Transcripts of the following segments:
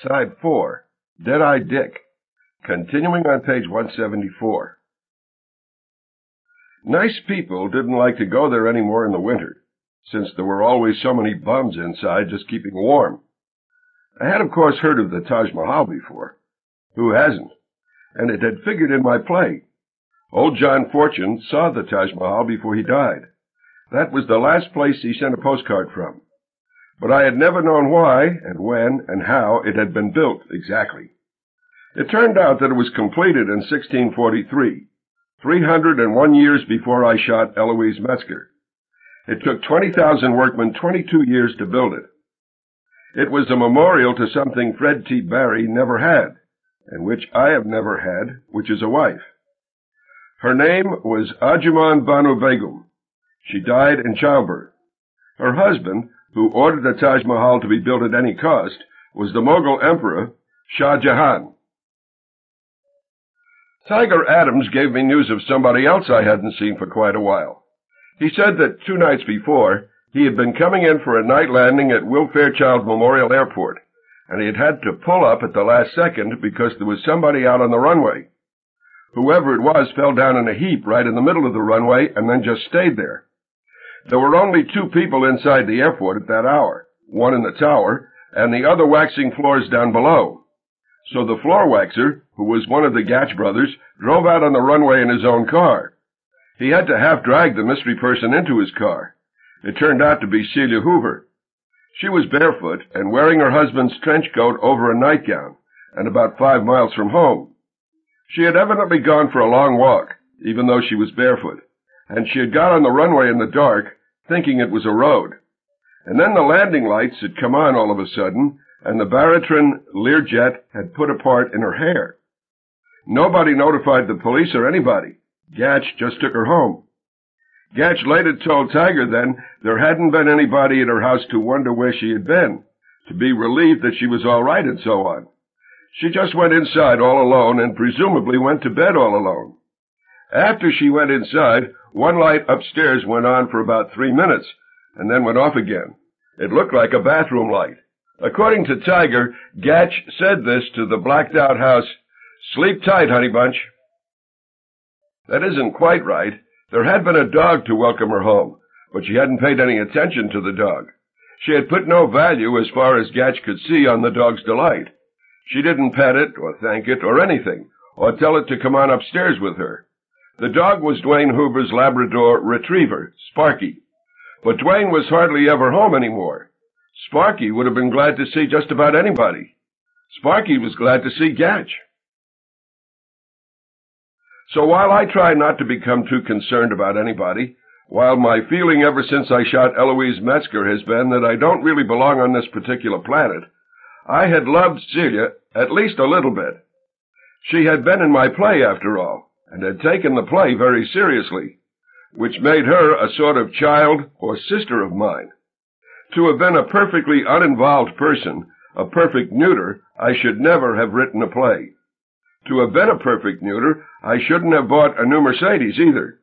Side 4, Dead-Eye Dick, continuing on page 174. Nice people didn't like to go there any more in the winter, since there were always so many bums inside just keeping warm. I had of course heard of the Taj Mahal before. Who hasn't? And it had figured in my play. Old John Fortune saw the Taj Mahal before he died. That was the last place he sent a postcard from but I had never known why and when and how it had been built exactly. It turned out that it was completed in 1643, 301 years before I shot Eloise Metzger. It took 20,000 workmen 22 years to build it. It was a memorial to something Fred T. Barry never had, and which I have never had, which is a wife. Her name was Arjumand Banu Begum. She died in childbirth. Her husband, who ordered the Taj Mahal to be built at any cost, was the Mughal Emperor Shah Jahan. Tiger Adams gave me news of somebody else I hadn't seen for quite a while. He said that two nights before, he had been coming in for a night landing at Will Fairchild Memorial Airport, and he had had to pull up at the last second because there was somebody out on the runway. Whoever it was fell down in a heap right in the middle of the runway and then just stayed there. There were only two people inside the airport at that hour, one in the tower, and the other waxing floors down below. So the floor waxer, who was one of the Gatch brothers, drove out on the runway in his own car. He had to half drag the mystery person into his car. It turned out to be Celia Hoover. She was barefoot and wearing her husband's trench coat over a nightgown, and about five miles from home. She had evidently gone for a long walk, even though she was barefoot and she had got on the runway in the dark, thinking it was a road. And then the landing lights had come on all of a sudden, and the Barrytron Learjet had put a part in her hair. Nobody notified the police or anybody. Gatch just took her home. Gatch later told Tiger then there hadn't been anybody at her house to wonder where she had been, to be relieved that she was all right and so on. She just went inside all alone and presumably went to bed all alone. After she went inside, one light upstairs went on for about three minutes, and then went off again. It looked like a bathroom light. According to Tiger, Gatch said this to the blacked out house, Sleep tight, honey bunch. That isn't quite right. There had been a dog to welcome her home, but she hadn't paid any attention to the dog. She had put no value, as far as Gatch could see, on the dog's delight. She didn't pet it, or thank it, or anything, or tell it to come on upstairs with her. The dog was Dwayne Hoover's Labrador retriever, Sparky. But Dwayne was hardly ever home anymore. Sparky would have been glad to see just about anybody. Sparky was glad to see Gatch. So while I try not to become too concerned about anybody, while my feeling ever since I shot Eloise Metzger has been that I don't really belong on this particular planet, I had loved Celia at least a little bit. She had been in my play after all and had taken the play very seriously, which made her a sort of child or sister of mine. To have been a perfectly uninvolved person, a perfect neuter, I should never have written a play. To have been a perfect neuter, I shouldn't have bought a new Mercedes either.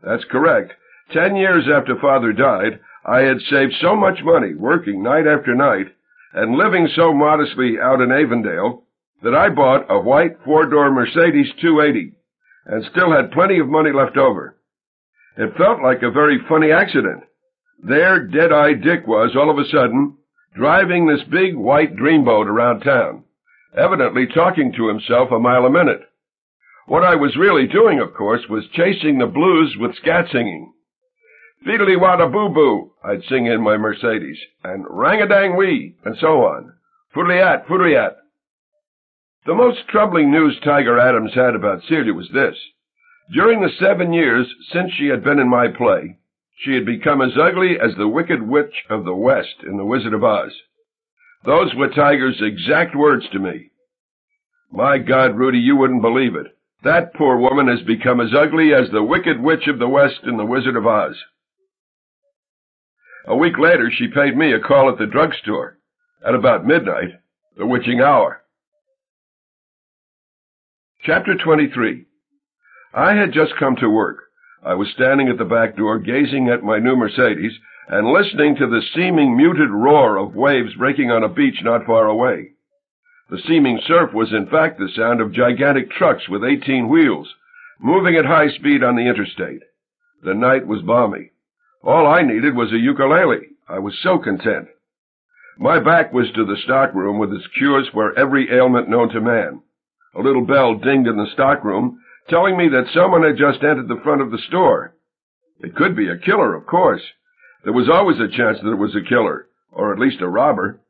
That's correct. Ten years after father died, I had saved so much money working night after night and living so modestly out in Avondale that I bought a white four-door Mercedes 280 and still had plenty of money left over. It felt like a very funny accident. There Dead-Eye Dick was, all of a sudden, driving this big white dreamboat around town, evidently talking to himself a mile a minute. What I was really doing, of course, was chasing the blues with scat singing. Fiddly wada boo boo, I'd sing in my Mercedes, and rang a dang wee, and so on. Foodly-at, foodly-at. The most troubling news Tiger Adams had about Celia was this. During the seven years since she had been in my play, she had become as ugly as the Wicked Witch of the West in The Wizard of Oz. Those were Tiger's exact words to me. My God, Rudy, you wouldn't believe it. That poor woman has become as ugly as the Wicked Witch of the West in The Wizard of Oz. A week later, she paid me a call at the drugstore at about midnight, the witching hour. Chapter 23 I had just come to work. I was standing at the back door gazing at my new Mercedes and listening to the seeming muted roar of waves breaking on a beach not far away. The seeming surf was in fact the sound of gigantic trucks with 18 wheels, moving at high speed on the interstate. The night was balmy. All I needed was a ukulele. I was so content. My back was to the stockroom with its cures for every ailment known to man. A little bell dinged in the stockroom, telling me that someone had just entered the front of the store. It could be a killer, of course. There was always a chance that it was a killer, or at least a robber.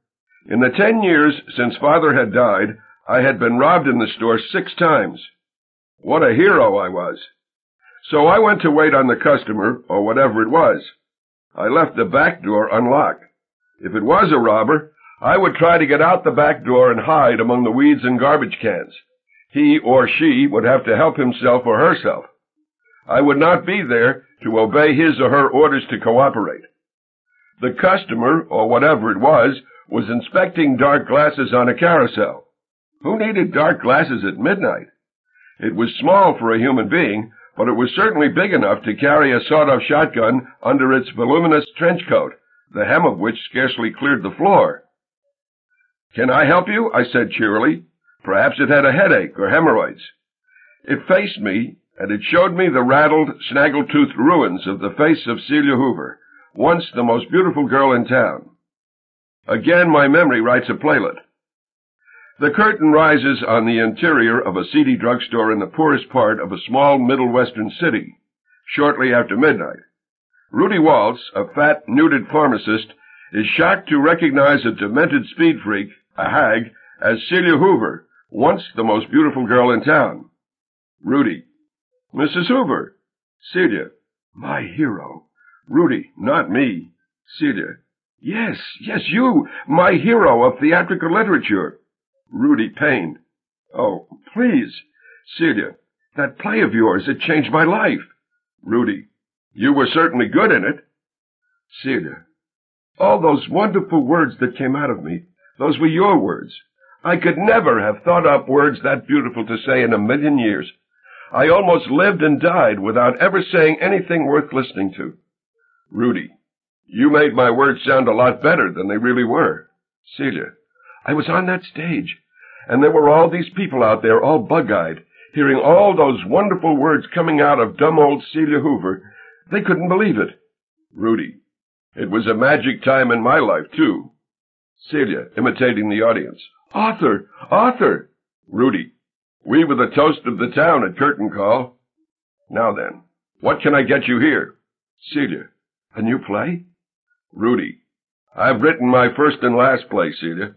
In the ten years since father had died, I had been robbed in the store six times. What a hero I was. So I went to wait on the customer, or whatever it was. I left the back door unlocked. If it was a robber, I would try to get out the back door and hide among the weeds and garbage cans. He or she would have to help himself or herself. I would not be there to obey his or her orders to cooperate. The customer, or whatever it was, was inspecting dark glasses on a carousel. Who needed dark glasses at midnight? It was small for a human being, but it was certainly big enough to carry a sawed-off shotgun under its voluminous trench coat, the hem of which scarcely cleared the floor. Can I help you? I said cheerily. Perhaps it had a headache or hemorrhoids. It faced me, and it showed me the rattled, snaggle-toothed ruins of the face of Celia Hoover, once the most beautiful girl in town. Again, my memory writes a playlet. The curtain rises on the interior of a seedy drugstore in the poorest part of a small middle western city, shortly after midnight. Rudy Waltz, a fat, nuded pharmacist, is shocked to recognize a demented speed freak, a hag, as Celia Hoover, once the most beautiful girl in town. Rudy. Mrs. Hoover. Celia. My hero. Rudy. Not me. Celia. Yes, yes, you, my hero of theatrical literature. Rudy pained. Oh, please. Celia. That play of yours, it changed my life. Rudy. You were certainly good in it. Celia. All those wonderful words that came out of me, those were your words. I could never have thought up words that beautiful to say in a million years. I almost lived and died without ever saying anything worth listening to. Rudy, you made my words sound a lot better than they really were. Celia, I was on that stage, and there were all these people out there, all bug-eyed, hearing all those wonderful words coming out of dumb old Celia Hoover. They couldn't believe it. Rudy, it was a magic time in my life, too. Celia, imitating the audience. Arthur! Arthur! Rudy. We were the toast of the town at curtain call. Now then, what can I get you here? Celia. A new play? Rudy. I've written my first and last play, Celia.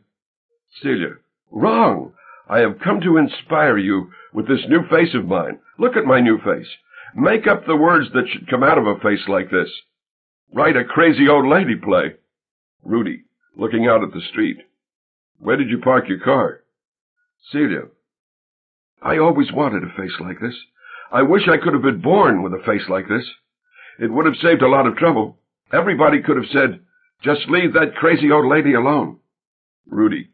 Celia. Wrong! I have come to inspire you with this new face of mine. Look at my new face. Make up the words that should come out of a face like this. Write a crazy old lady play. Rudy, looking out at the street. Where did you park your car? Celia. I always wanted a face like this. I wish I could have been born with a face like this. It would have saved a lot of trouble. Everybody could have said, just leave that crazy old lady alone. Rudy.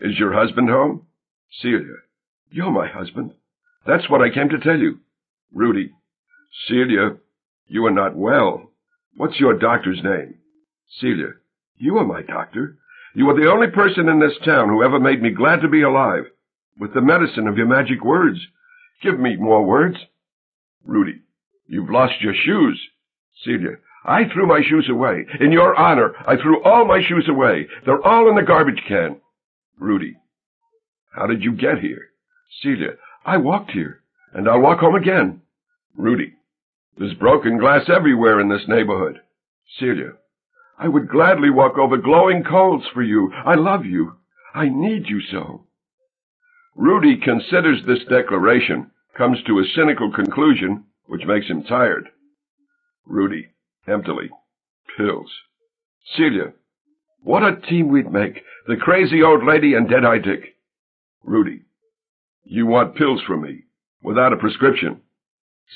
Is your husband home? Celia. You're my husband. That's what I came to tell you. Rudy. Celia, you are not well. What's your doctor's name? Celia. You are my doctor. You are the only person in this town who ever made me glad to be alive. With the medicine of your magic words. Give me more words. Rudy. You've lost your shoes. Celia. I threw my shoes away. In your honor, I threw all my shoes away. They're all in the garbage can. Rudy. How did you get here? Celia. I walked here, and I'll walk home again. Rudy. There's broken glass everywhere in this neighborhood. Celia. I would gladly walk over glowing coals for you. I love you. I need you so. Rudy considers this declaration, comes to a cynical conclusion, which makes him tired. Rudy, emptily. Pills. Celia. What a team we'd make. The crazy old lady and Dead-Eye Dick. Rudy. You want pills from me, without a prescription.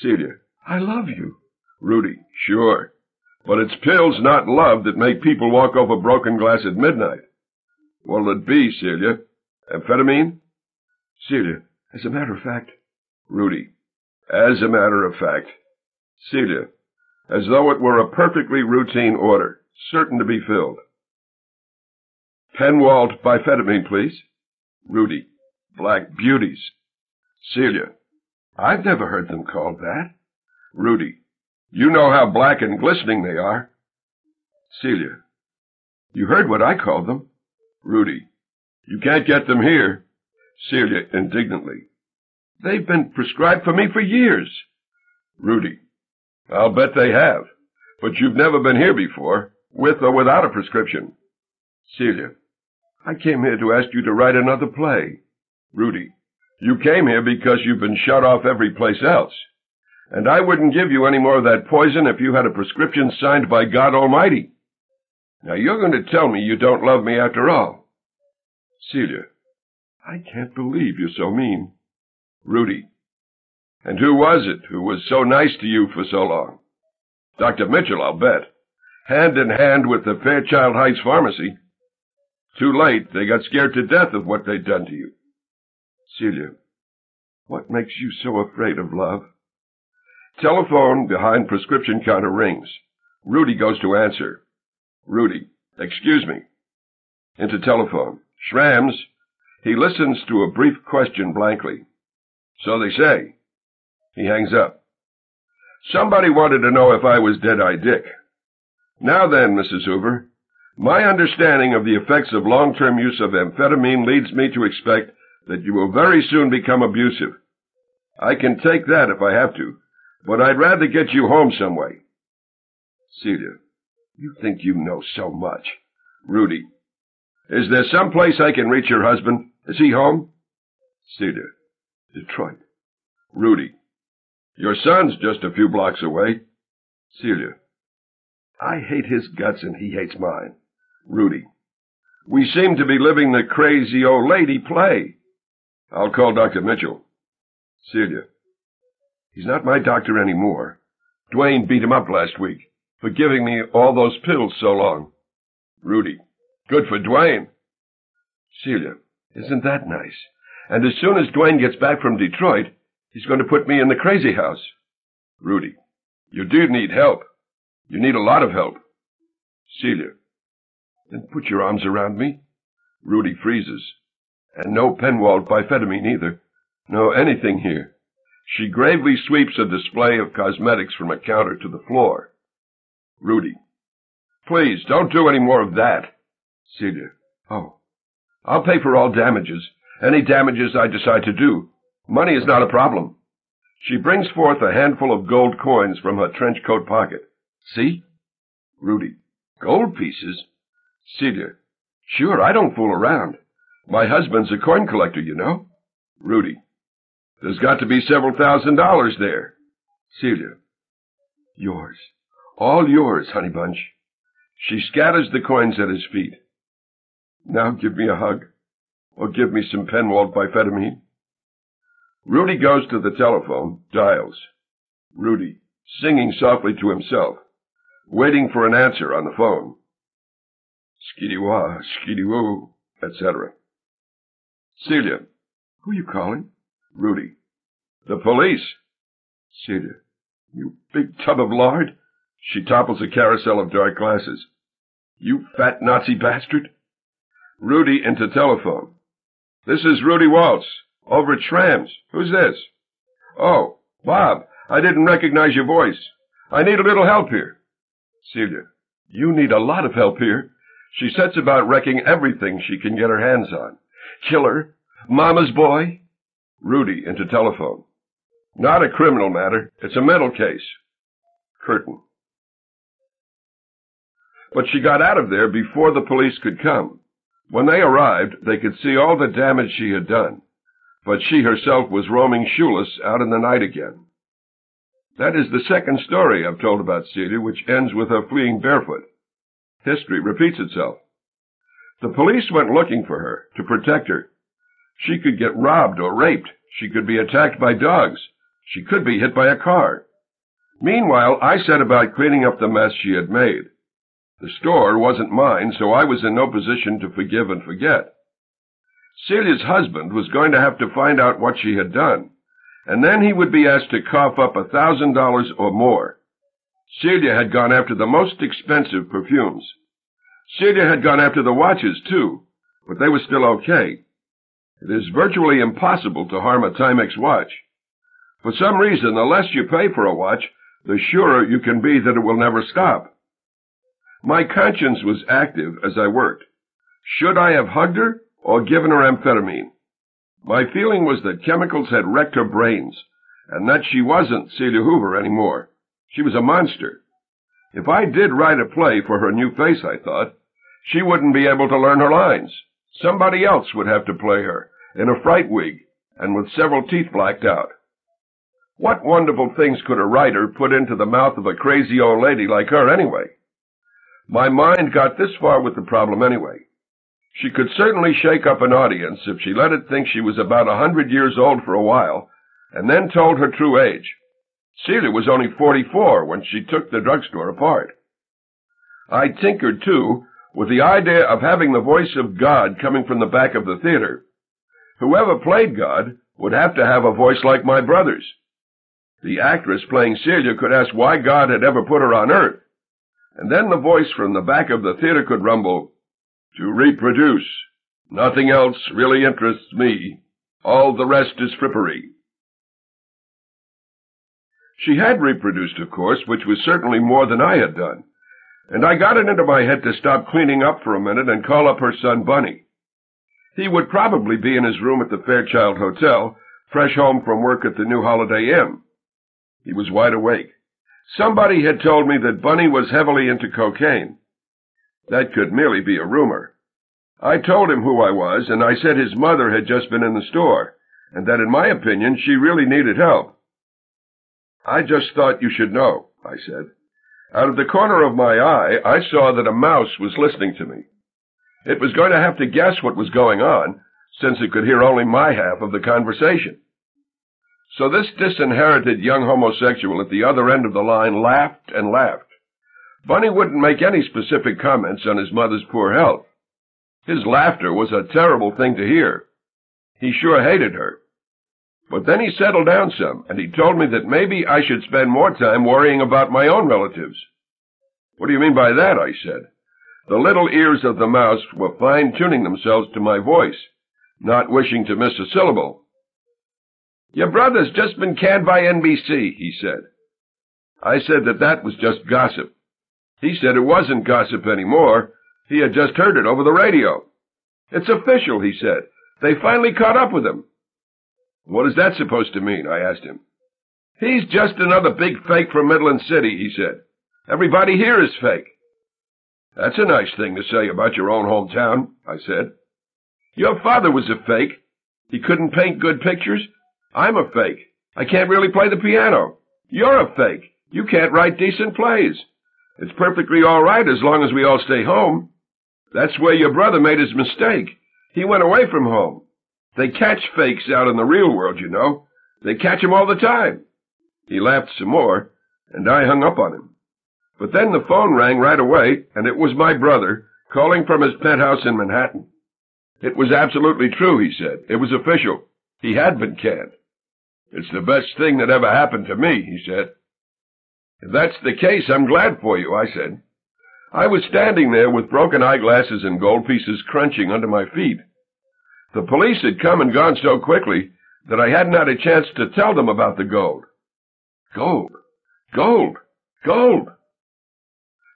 Celia. I love you. Rudy. Sure. But it's pills, not love, that make people walk over broken glass at midnight. What'll it be, Celia? Amphetamine? Celia, as a matter of fact. Rudy, as a matter of fact. Celia, as though it were a perfectly routine order, certain to be filled. Pennwalt biphetamine, please. Rudy. Black beauties. Celia. I've never heard them called that. Rudy. You know how black and glistening they are. Celia. You heard what I called them. Rudy. You can't get them here. Celia indignantly. They've been prescribed for me for years. Rudy. I'll bet they have. But you've never been here before, with or without a prescription. Celia. I came here to ask you to write another play. Rudy. You came here because you've been shut off every place else. And I wouldn't give you any more of that poison if you had a prescription signed by God Almighty. Now you're going to tell me you don't love me after all. Celia. I can't believe you're so mean. Rudy. And who was it who was so nice to you for so long? Dr. Mitchell, I'll bet. Hand in hand with the Fairchild Heights Pharmacy. Too late, they got scared to death of what they'd done to you. Celia, what makes you so afraid of love? Telephone behind prescription counter rings. Rudy goes to answer. Rudy, excuse me. Into telephone. Schramm's. He listens to a brief question blankly. So they say. He hangs up. Somebody wanted to know if I was Dead-Eye Dick. Now then, Mrs. Hoover, my understanding of the effects of long-term use of amphetamine leads me to expect that you will very soon become abusive. I can take that if I have to, but I'd rather get you home some way. Celia, you think you know so much. Rudy, is there some place I can reach your husband? Is he home? Celia, Detroit. Rudy, your son's just a few blocks away. Celia, I hate his guts and he hates mine. Rudy, we seem to be living the crazy old lady play. I'll call Dr. Mitchell. Celia, he's not my doctor anymore. Dwayne beat him up last week for giving me all those pills so long. Rudy, good for Dwayne. Celia, isn't that nice? And as soon as Dwayne gets back from Detroit, he's going to put me in the crazy house. Rudy, you do need help. You need a lot of help. Celia, then put your arms around me. Rudy freezes. And no Pennwalt biphetamine either. No anything here. She gravely sweeps a display of cosmetics from a counter to the floor. Rudy. Please, don't do any more of that. Celia. Oh. I'll pay for all damages. Any damages I decide to do. Money is not a problem. She brings forth a handful of gold coins from her trench coat pocket. See? Rudy. Gold pieces? Celia. Sure, I don't fool around. My husband's a coin collector, you know. Rudy. There's got to be several thousand dollars there. Celia. Yours. All yours, honey bunch. She scatters the coins at his feet. Now give me a hug. Or give me some Pennwalt biphetamine. Rudy goes to the telephone, dials. Rudy, singing softly to himself, waiting for an answer on the phone. Skiddy wah, skiddy woo, etc. Celia. Who are you calling? Rudy. The police. Celia. You big tub of lard. She topples a carousel of dark glasses. You fat Nazi bastard. Rudy into telephone. This is Rudy Waltz, over at Schramm's. Who's this? Oh, Bob, I didn't recognize your voice. I need a little help here. Celia, you need a lot of help here. She sets about wrecking everything she can get her hands on. Killer, mama's boy. Rudy into telephone. Not a criminal matter. It's a mental case. Curtain. But she got out of there before the police could come. When they arrived, they could see all the damage she had done. But she herself was roaming shoeless out in the night again. That is the second story I've told about Celia, which ends with her fleeing barefoot. History repeats itself. The police went looking for her, to protect her. She could get robbed or raped. She could be attacked by dogs. She could be hit by a car. Meanwhile, I set about cleaning up the mess she had made. The store wasn't mine, so I was in no position to forgive and forget. Celia's husband was going to have to find out what she had done, and then he would be asked to cough up a thousand dollars or more. Celia had gone after the most expensive perfumes. Celia had gone after the watches, too, but they were still okay. It is virtually impossible to harm a Timex watch. For some reason, the less you pay for a watch, the surer you can be that it will never stop. My conscience was active as I worked. Should I have hugged her or given her amphetamine? My feeling was that chemicals had wrecked her brains, and that she wasn't Celia Hoover anymore. She was a monster. If I did write a play for her new face, I thought, she wouldn't be able to learn her lines. Somebody else would have to play her, in a fright wig, and with several teeth blacked out. What wonderful things could a writer put into the mouth of a crazy old lady like her anyway? My mind got this far with the problem anyway. She could certainly shake up an audience if she let it think she was about a hundred years old for a while, and then told her true age. Celia was only forty-four when she took the drugstore apart. I tinkered, too, with the idea of having the voice of God coming from the back of the theater. Whoever played God would have to have a voice like my brother's. The actress playing Celia could ask why God had ever put her on earth, and then the voice from the back of the theater could rumble, To reproduce. Nothing else really interests me. All the rest is frippery. She had reproduced, of course, which was certainly more than I had done and I got it into my head to stop cleaning up for a minute and call up her son Bunny. He would probably be in his room at the Fairchild Hotel, fresh home from work at the new Holiday Inn. He was wide awake. Somebody had told me that Bunny was heavily into cocaine. That could merely be a rumor. I told him who I was, and I said his mother had just been in the store, and that in my opinion she really needed help. I just thought you should know, I said. Out of the corner of my eye, I saw that a mouse was listening to me. It was going to have to guess what was going on, since it could hear only my half of the conversation. So this disinherited young homosexual at the other end of the line laughed and laughed. Bunny wouldn't make any specific comments on his mother's poor health. His laughter was a terrible thing to hear. He sure hated her. But then he settled down some, and he told me that maybe I should spend more time worrying about my own relatives. What do you mean by that? I said. The little ears of the mouse were fine-tuning themselves to my voice, not wishing to miss a syllable. Your brother's just been canned by NBC, he said. I said that that was just gossip. He said it wasn't gossip anymore. He had just heard it over the radio. It's official, he said. They finally caught up with him. What is that supposed to mean? I asked him. He's just another big fake from Midland City, he said. Everybody here is fake. That's a nice thing to say about your own hometown, I said. Your father was a fake. He couldn't paint good pictures. I'm a fake. I can't really play the piano. You're a fake. You can't write decent plays. It's perfectly all right as long as we all stay home. That's where your brother made his mistake. He went away from home. They catch fakes out in the real world, you know. They catch 'em all the time. He laughed some more, and I hung up on him. But then the phone rang right away, and it was my brother, calling from his penthouse in Manhattan. It was absolutely true, he said. It was official. He had been canned. It's the best thing that ever happened to me, he said. If that's the case, I'm glad for you, I said. I was standing there with broken eyeglasses and gold pieces crunching under my feet. The police had come and gone so quickly that I hadn't had a chance to tell them about the gold. Gold! Gold! Gold!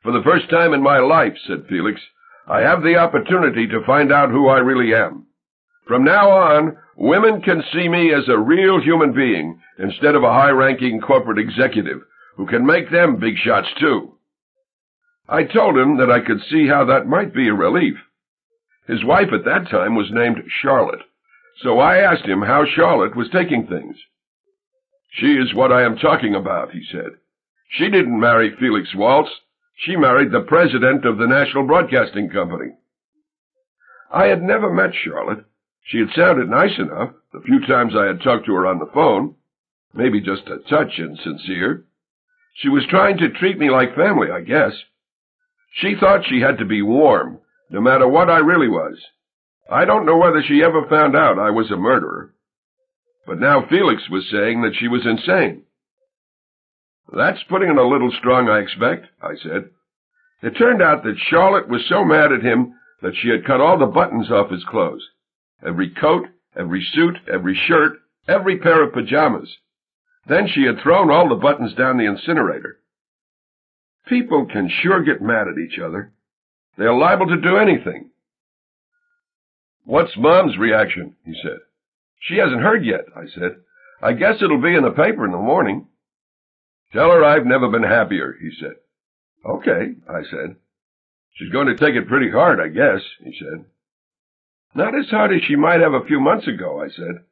For the first time in my life, said Felix, I have the opportunity to find out who I really am. From now on, women can see me as a real human being instead of a high-ranking corporate executive who can make them big shots too. I told him that I could see how that might be a relief. His wife at that time was named Charlotte, so I asked him how Charlotte was taking things. She is what I am talking about, he said. She didn't marry Felix Waltz. She married the president of the National Broadcasting Company. I had never met Charlotte. She had sounded nice enough the few times I had talked to her on the phone, maybe just a touch insincere. She was trying to treat me like family, I guess. She thought she had to be warm, no matter what I really was. I don't know whether she ever found out I was a murderer. But now Felix was saying that she was insane. That's putting it a little strong, I expect, I said. It turned out that Charlotte was so mad at him that she had cut all the buttons off his clothes. Every coat, every suit, every shirt, every pair of pajamas. Then she had thrown all the buttons down the incinerator. People can sure get mad at each other. They're liable to do anything. What's Mom's reaction? he said. She hasn't heard yet, I said. I guess it'll be in the paper in the morning. Tell her I've never been happier, he said. Okay, I said. She's going to take it pretty hard, I guess, he said. Not as hard as she might have a few months ago, I said.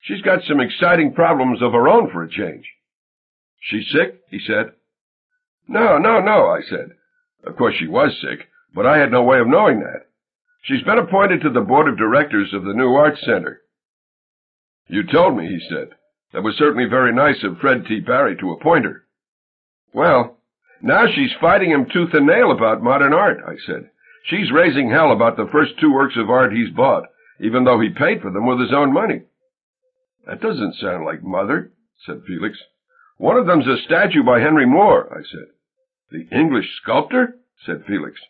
She's got some exciting problems of her own for a change. She's sick, he said. No, no, no, I said. Of course she was sick, but I had no way of knowing that. She's been appointed to the board of directors of the new arts center. You told me, he said. That was certainly very nice of Fred T. Barry to appoint her. Well, now she's fighting him tooth and nail about modern art, I said. She's raising hell about the first two works of art he's bought, even though he paid for them with his own money. That doesn't sound like Mother, said Felix. One of them's a statue by Henry Moore, I said. The English sculptor? said Felix.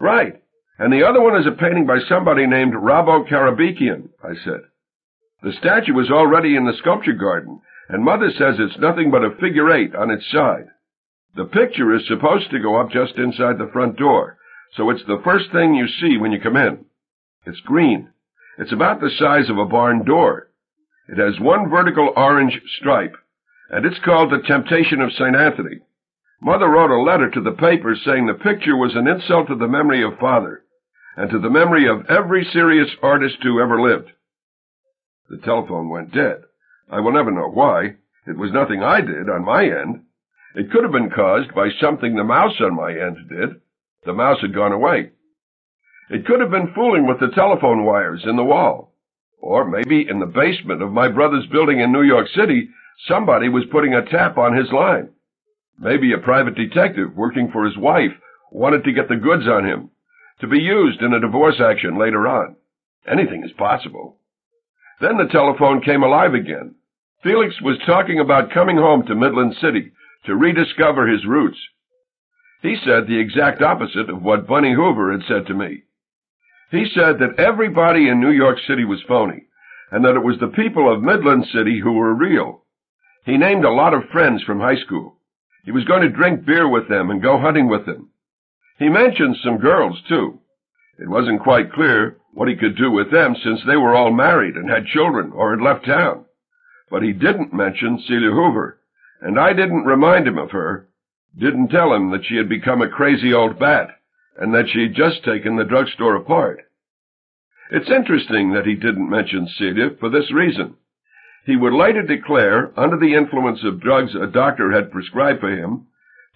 Right. And the other one is a painting by somebody named Rabo Karabekian, I said. The statue is already in the sculpture garden, and Mother says it's nothing but a figure eight on its side. The picture is supposed to go up just inside the front door, so it's the first thing you see when you come in. It's green. It's about the size of a barn door. It has one vertical orange stripe, and it's called The Temptation of St. Anthony. Mother wrote a letter to the paper saying the picture was an insult to the memory of Father, and to the memory of every serious artist who ever lived. The telephone went dead. I will never know why. It was nothing I did on my end. It could have been caused by something the mouse on my end did. The mouse had gone away. It could have been fooling with the telephone wires in the wall. Or maybe in the basement of my brother's building in New York City, somebody was putting a tap on his line. Maybe a private detective working for his wife wanted to get the goods on him, to be used in a divorce action later on. Anything is possible. Then the telephone came alive again. Felix was talking about coming home to Midland City to rediscover his roots. He said the exact opposite of what Bunny Hoover had said to me. He said that everybody in New York City was phony, and that it was the people of Midland City who were real. He named a lot of friends from high school. He was going to drink beer with them and go hunting with them. He mentioned some girls, too. It wasn't quite clear what he could do with them since they were all married and had children or had left town. But he didn't mention Celia Hoover, and I didn't remind him of her, didn't tell him that she had become a crazy old bat, and that she'd just taken the drugstore apart. It's interesting that he didn't mention Celia for this reason. He would later declare, under the influence of drugs a doctor had prescribed for him,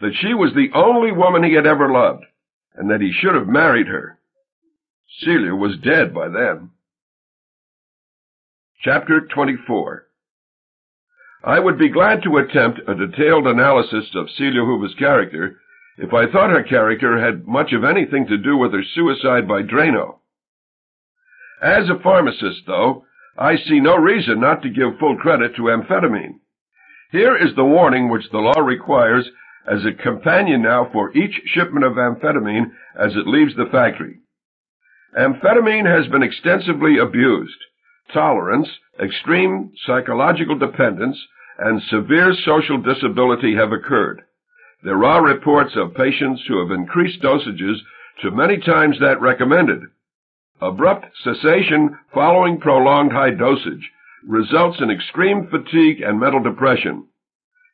that she was the only woman he had ever loved, and that he should have married her. Celia was dead by then. Chapter 24 I would be glad to attempt a detailed analysis of Celia Hoover's character if I thought her character had much of anything to do with her suicide by Drano. As a pharmacist, though, I see no reason not to give full credit to amphetamine. Here is the warning which the law requires as a companion now for each shipment of amphetamine as it leaves the factory. Amphetamine has been extensively abused. Tolerance, extreme psychological dependence, and severe social disability have occurred. There are reports of patients who have increased dosages to many times that recommended. Abrupt cessation following prolonged high dosage results in extreme fatigue and mental depression.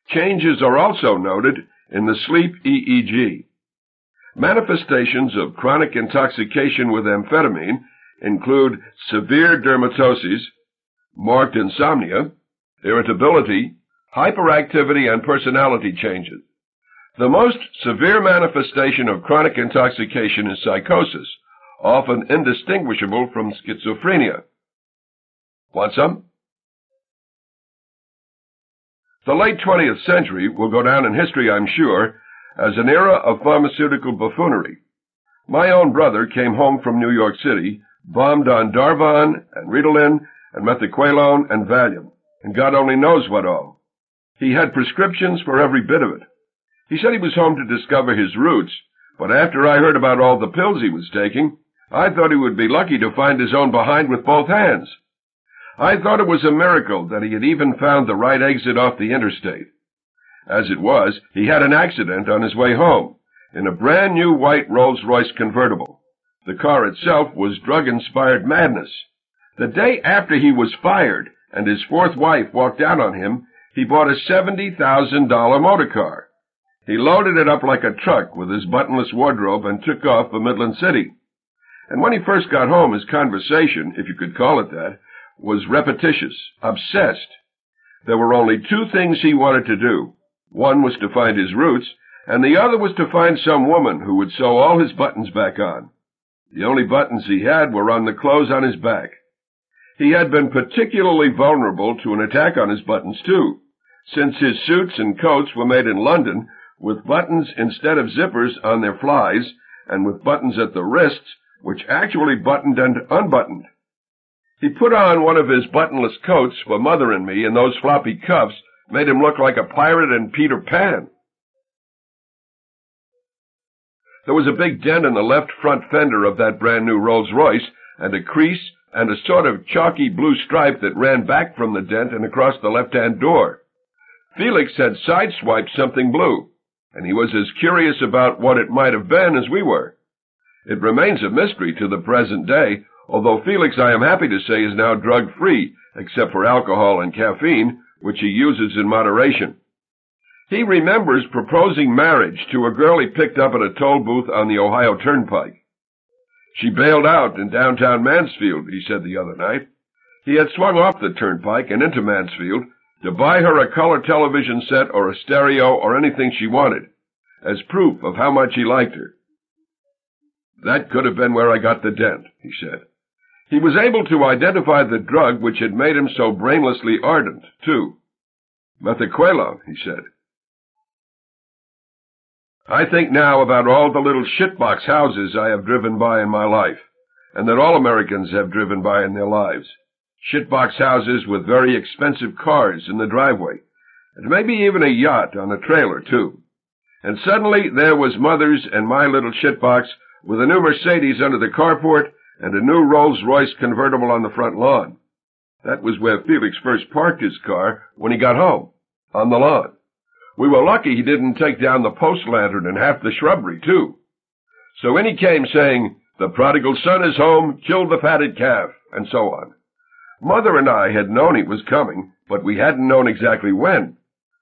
Changes are also noted in the sleep EEG. Manifestations of chronic intoxication with amphetamine include severe dermatoses, marked insomnia, irritability, hyperactivity, and personality changes. The most severe manifestation of chronic intoxication is psychosis, often indistinguishable from schizophrenia. Want some? The late 20th century will go down in history, I'm sure, as an era of pharmaceutical buffoonery. My own brother came home from New York City, bombed on Darvon and Ritalin and methaqualone and Valium, and God only knows what all. He had prescriptions for every bit of it. He said he was home to discover his roots, but after I heard about all the pills he was taking, I thought he would be lucky to find his own behind with both hands. I thought it was a miracle that he had even found the right exit off the interstate. As it was, he had an accident on his way home in a brand new white Rolls-Royce convertible. The car itself was drug-inspired madness. The day after he was fired and his fourth wife walked out on him, he bought a $70,000 motor car. He loaded it up like a truck with his buttonless wardrobe and took off for Midland City. And when he first got home, his conversation, if you could call it that, was repetitious, obsessed. There were only two things he wanted to do. One was to find his roots, and the other was to find some woman who would sew all his buttons back on. The only buttons he had were on the clothes on his back. He had been particularly vulnerable to an attack on his buttons, too, since his suits and coats were made in London with buttons instead of zippers on their flies, and with buttons at the wrists, which actually buttoned and unbuttoned. He put on one of his buttonless coats for Mother and me, and those floppy cuffs made him look like a pirate and Peter Pan. There was a big dent in the left front fender of that brand new Rolls Royce, and a crease and a sort of chalky blue stripe that ran back from the dent and across the left-hand door. Felix had sideswiped something blue, and he was as curious about what it might have been as we were. It remains a mystery to the present day, although Felix, I am happy to say, is now drug-free, except for alcohol and caffeine, which he uses in moderation. He remembers proposing marriage to a girl he picked up at a toll booth on the Ohio Turnpike. She bailed out in downtown Mansfield, he said the other night. He had swung off the turnpike and into Mansfield to buy her a color television set or a stereo or anything she wanted, as proof of how much he liked her. That could have been where I got the dent, he said. He was able to identify the drug which had made him so brainlessly ardent, too. Methaqualone, he said. I think now about all the little shitbox houses I have driven by in my life, and that all Americans have driven by in their lives shitbox houses with very expensive cars in the driveway, and maybe even a yacht on a trailer, too. And suddenly there was Mother's and my little shitbox with a new Mercedes under the carport and a new Rolls-Royce convertible on the front lawn. That was where Felix first parked his car when he got home, on the lawn. We were lucky he didn't take down the post lantern and half the shrubbery, too. So in he came saying, the prodigal son is home, killed the fatted calf, and so on. Mother and I had known he was coming, but we hadn't known exactly when.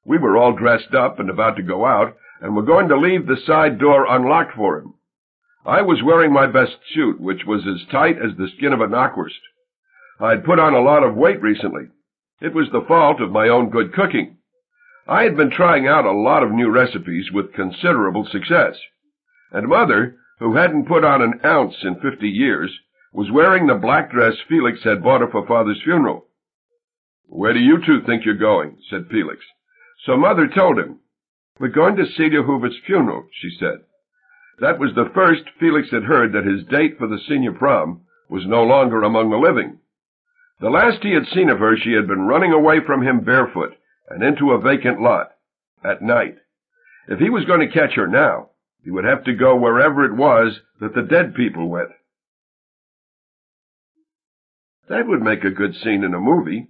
We were all dressed up and about to go out, and were going to leave the side door unlocked for him. I was wearing my best suit, which was as tight as the skin of a knockwurst. I'd put on a lot of weight recently. It was the fault of my own good cooking. I had been trying out a lot of new recipes with considerable success. And Mother, who hadn't put on an ounce in fifty years, was wearing the black dress Felix had bought her for Father's funeral. Where do you two think you're going? said Felix. So Mother told him. We're going to Celia Hoover's funeral, she said. That was the first Felix had heard that his date for the senior prom was no longer among the living. The last he had seen of her, she had been running away from him barefoot and into a vacant lot at night. If he was going to catch her now, he would have to go wherever it was that the dead people went. That would make a good scene in a movie.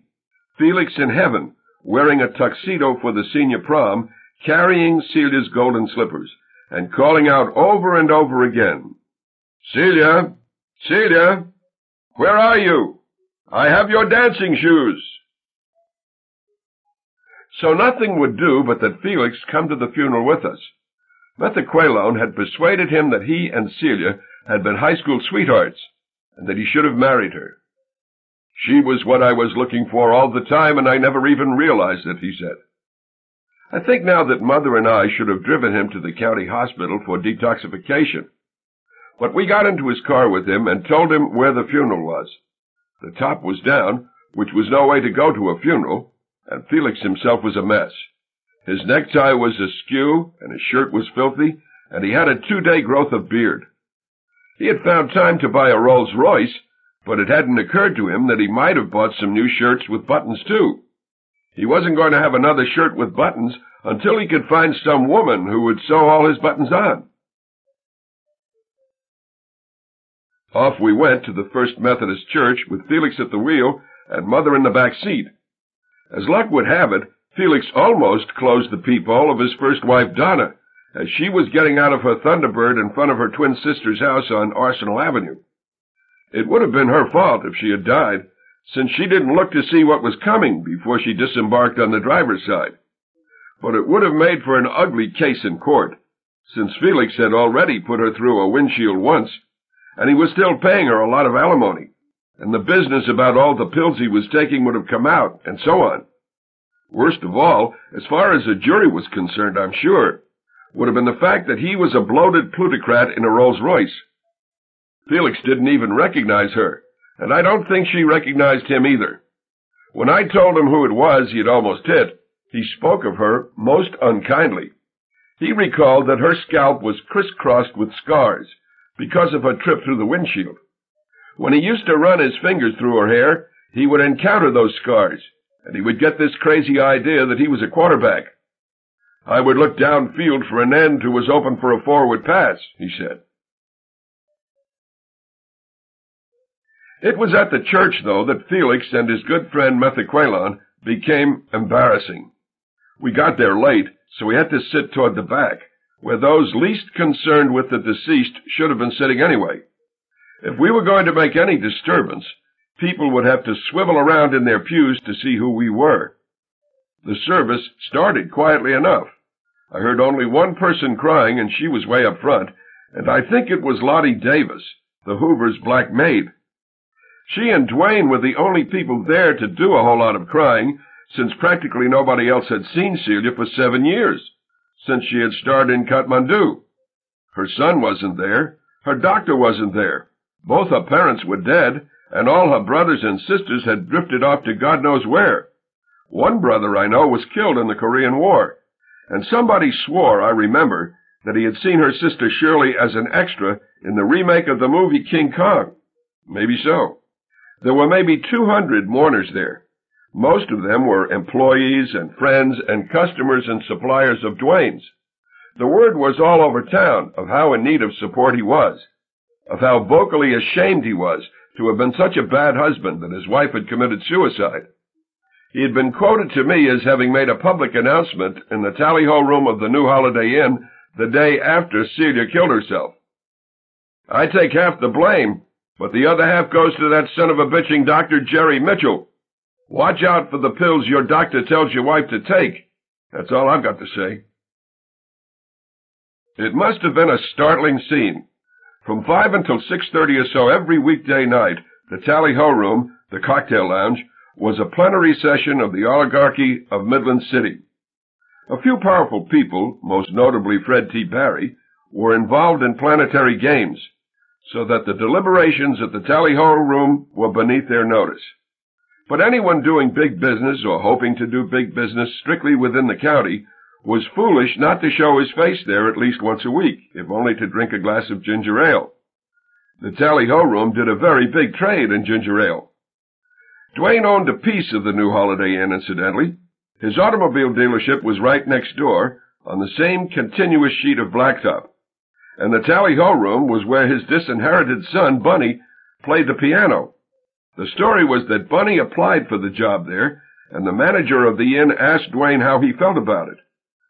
Felix in heaven, wearing a tuxedo for the senior prom, carrying Celia's golden slippers, and calling out over and over again, Celia! Celia! Where are you? I have your dancing shoes! So nothing would do but that Felix come to the funeral with us. Methaqualone had persuaded him that he and Celia had been high school sweethearts, and that he should have married her. She was what I was looking for all the time, and I never even realized it, he said. I think now that Mother and I should have driven him to the county hospital for detoxification. But we got into his car with him and told him where the funeral was. The top was down, which was no way to go to a funeral, and Felix himself was a mess. His necktie was askew, and his shirt was filthy, and he had a two-day growth of beard. He had found time to buy a Rolls Royce, but it hadn't occurred to him that he might have bought some new shirts with buttons too. He wasn't going to have another shirt with buttons until he could find some woman who would sew all his buttons on. Off we went to the First Methodist Church with Felix at the wheel and Mother in the back seat. As luck would have it, Felix almost closed the peephole of his first wife, Donna, as she was getting out of her Thunderbird in front of her twin sister's house on Arsenal Avenue. It would have been her fault if she had died, since she didn't look to see what was coming before she disembarked on the driver's side. But it would have made for an ugly case in court, since Felix had already put her through a windshield once, and he was still paying her a lot of alimony, and the business about all the pills he was taking would have come out, and so on. Worst of all, as far as the jury was concerned, I'm sure, would have been the fact that he was a bloated plutocrat in a Rolls Royce. Felix didn't even recognize her, and I don't think she recognized him either. When I told him who it was he had almost hit, he spoke of her most unkindly. He recalled that her scalp was crisscrossed with scars because of her trip through the windshield. When he used to run his fingers through her hair, he would encounter those scars, and he would get this crazy idea that he was a quarterback. I would look downfield for an end who was open for a forward pass, he said. It was at the church, though, that Felix and his good friend Methaqualone became embarrassing. We got there late, so we had to sit toward the back, where those least concerned with the deceased should have been sitting anyway. If we were going to make any disturbance, people would have to swivel around in their pews to see who we were. The service started quietly enough. I heard only one person crying, and she was way up front, and I think it was Lottie Davis, the Hoovers' black maid. She and Dwayne were the only people there to do a whole lot of crying, since practically nobody else had seen Celia for seven years, since she had starred in Kathmandu. Her son wasn't there. Her doctor wasn't there. Both her parents were dead, and all her brothers and sisters had drifted off to God knows where. One brother I know was killed in the Korean War, and somebody swore, I remember, that he had seen her sister Shirley as an extra in the remake of the movie King Kong. Maybe so. There were maybe 200 mourners there. Most of them were employees and friends and customers and suppliers of Dwayne's. The word was all over town of how in need of support he was, of how vocally ashamed he was to have been such a bad husband that his wife had committed suicide. He had been quoted to me as having made a public announcement in the tally-ho room of the new Holiday Inn the day after Celia killed herself. I take half the blame but the other half goes to that son of a bitching Dr. Jerry Mitchell. Watch out for the pills your doctor tells your wife to take. That's all I've got to say. It must have been a startling scene. From 5 until 6.30 or so every weekday night, the Tally-Ho Room, the cocktail lounge, was a plenary session of the oligarchy of Midland City. A few powerful people, most notably Fred T. Barry, were involved in planetary games, so that the deliberations at the tally-ho room were beneath their notice. But anyone doing big business or hoping to do big business strictly within the county was foolish not to show his face there at least once a week, if only to drink a glass of ginger ale. The tally-ho room did a very big trade in ginger ale. Dwayne owned a piece of the new Holiday Inn, incidentally. His automobile dealership was right next door, on the same continuous sheet of blacktop and the tally-ho room was where his disinherited son, Bunny, played the piano. The story was that Bunny applied for the job there, and the manager of the inn asked Dwayne how he felt about it.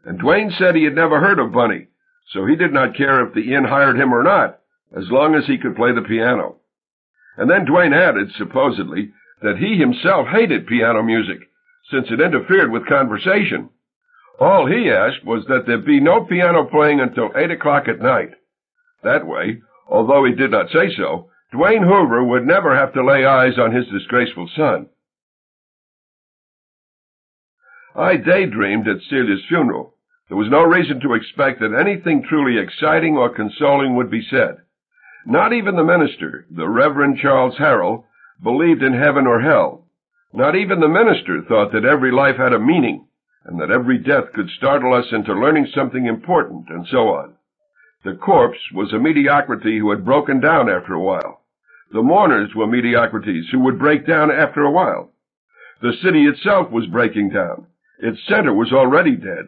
And Dwayne said he had never heard of Bunny, so he did not care if the inn hired him or not, as long as he could play the piano. And then Dwayne added, supposedly, that he himself hated piano music, since it interfered with conversation. All he asked was that there be no piano playing until eight o'clock at night. That way, although he did not say so, Dwayne Hoover would never have to lay eyes on his disgraceful son. I daydreamed at Celia's funeral. There was no reason to expect that anything truly exciting or consoling would be said. Not even the minister, the Reverend Charles Harrell, believed in heaven or hell. Not even the minister thought that every life had a meaning, and that every death could startle us into learning something important, and so on. The corpse was a mediocrity who had broken down after a while. The mourners were mediocrities who would break down after a while. The city itself was breaking down. Its center was already dead.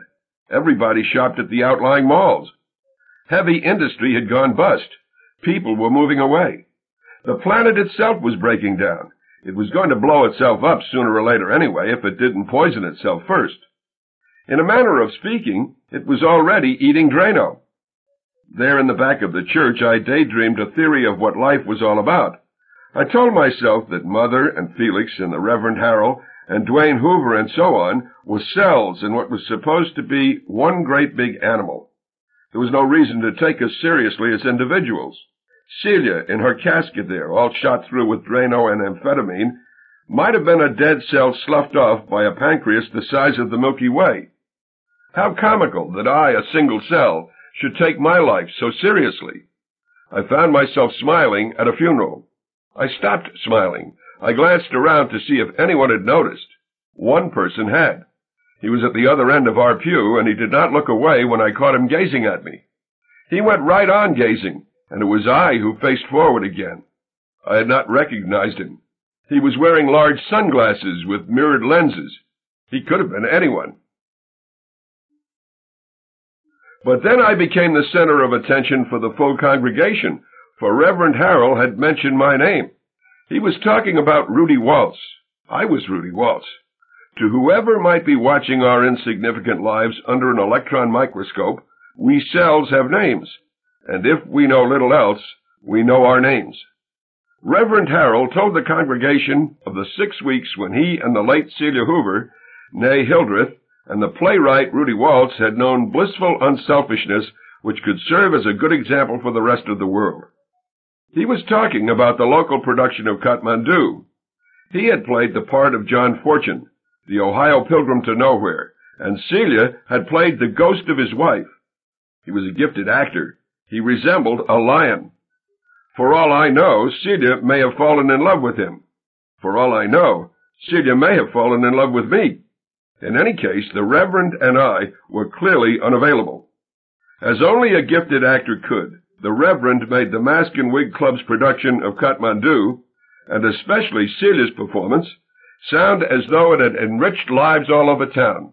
Everybody shopped at the outlying malls. Heavy industry had gone bust. People were moving away. The planet itself was breaking down. It was going to blow itself up sooner or later anyway if it didn't poison itself first. In a manner of speaking, it was already eating Drano. There in the back of the church, I daydreamed a theory of what life was all about. I told myself that Mother and Felix and the Reverend Harrell and Dwayne Hoover and so on were cells in what was supposed to be one great big animal. There was no reason to take us seriously as individuals. Celia, in her casket there, all shot through with Drano and amphetamine, might have been a dead cell sloughed off by a pancreas the size of the Milky Way. How comical that I, a single cell, should take my life so seriously. I found myself smiling at a funeral. I stopped smiling. I glanced around to see if anyone had noticed. One person had. He was at the other end of our pew, and he did not look away when I caught him gazing at me. He went right on gazing, and it was I who faced forward again. I had not recognized him. He was wearing large sunglasses with mirrored lenses. He could have been anyone. But then I became the center of attention for the full congregation, for Reverend Harrell had mentioned my name. He was talking about Rudy Waltz. I was Rudy Waltz. To whoever might be watching our insignificant lives under an electron microscope, we cells have names, and if we know little else, we know our names. Reverend Harrell told the congregation of the six weeks when he and the late Celia Hoover, nay Hildreth, and the playwright Rudy Waltz had known blissful unselfishness which could serve as a good example for the rest of the world. He was talking about the local production of Kathmandu. He had played the part of John Fortune, the Ohio pilgrim to nowhere, and Celia had played the ghost of his wife. He was a gifted actor. He resembled a lion. For all I know, Celia may have fallen in love with him. For all I know, Celia may have fallen in love with me. In any case, the Reverend and I were clearly unavailable. As only a gifted actor could, the Reverend made the Mask and Wig Club's production of Katmandu, and especially Celia's performance, sound as though it had enriched lives all over town.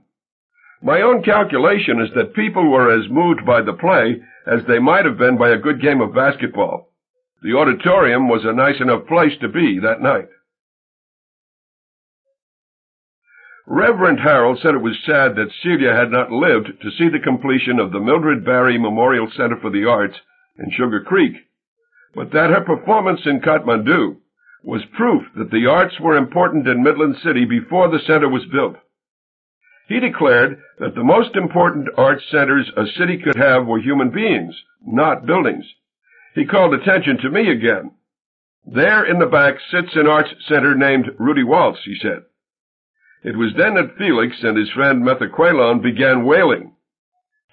My own calculation is that people were as moved by the play as they might have been by a good game of basketball. The auditorium was a nice enough place to be that night. Reverend Harrell said it was sad that Celia had not lived to see the completion of the Mildred Barry Memorial Center for the Arts in Sugar Creek, but that her performance in Kathmandu was proof that the arts were important in Midland City before the center was built. He declared that the most important arts centers a city could have were human beings, not buildings. He called attention to me again. There in the back sits an arts center named Rudy Waltz, he said. It was then that Felix and his friend Methaqualone began wailing.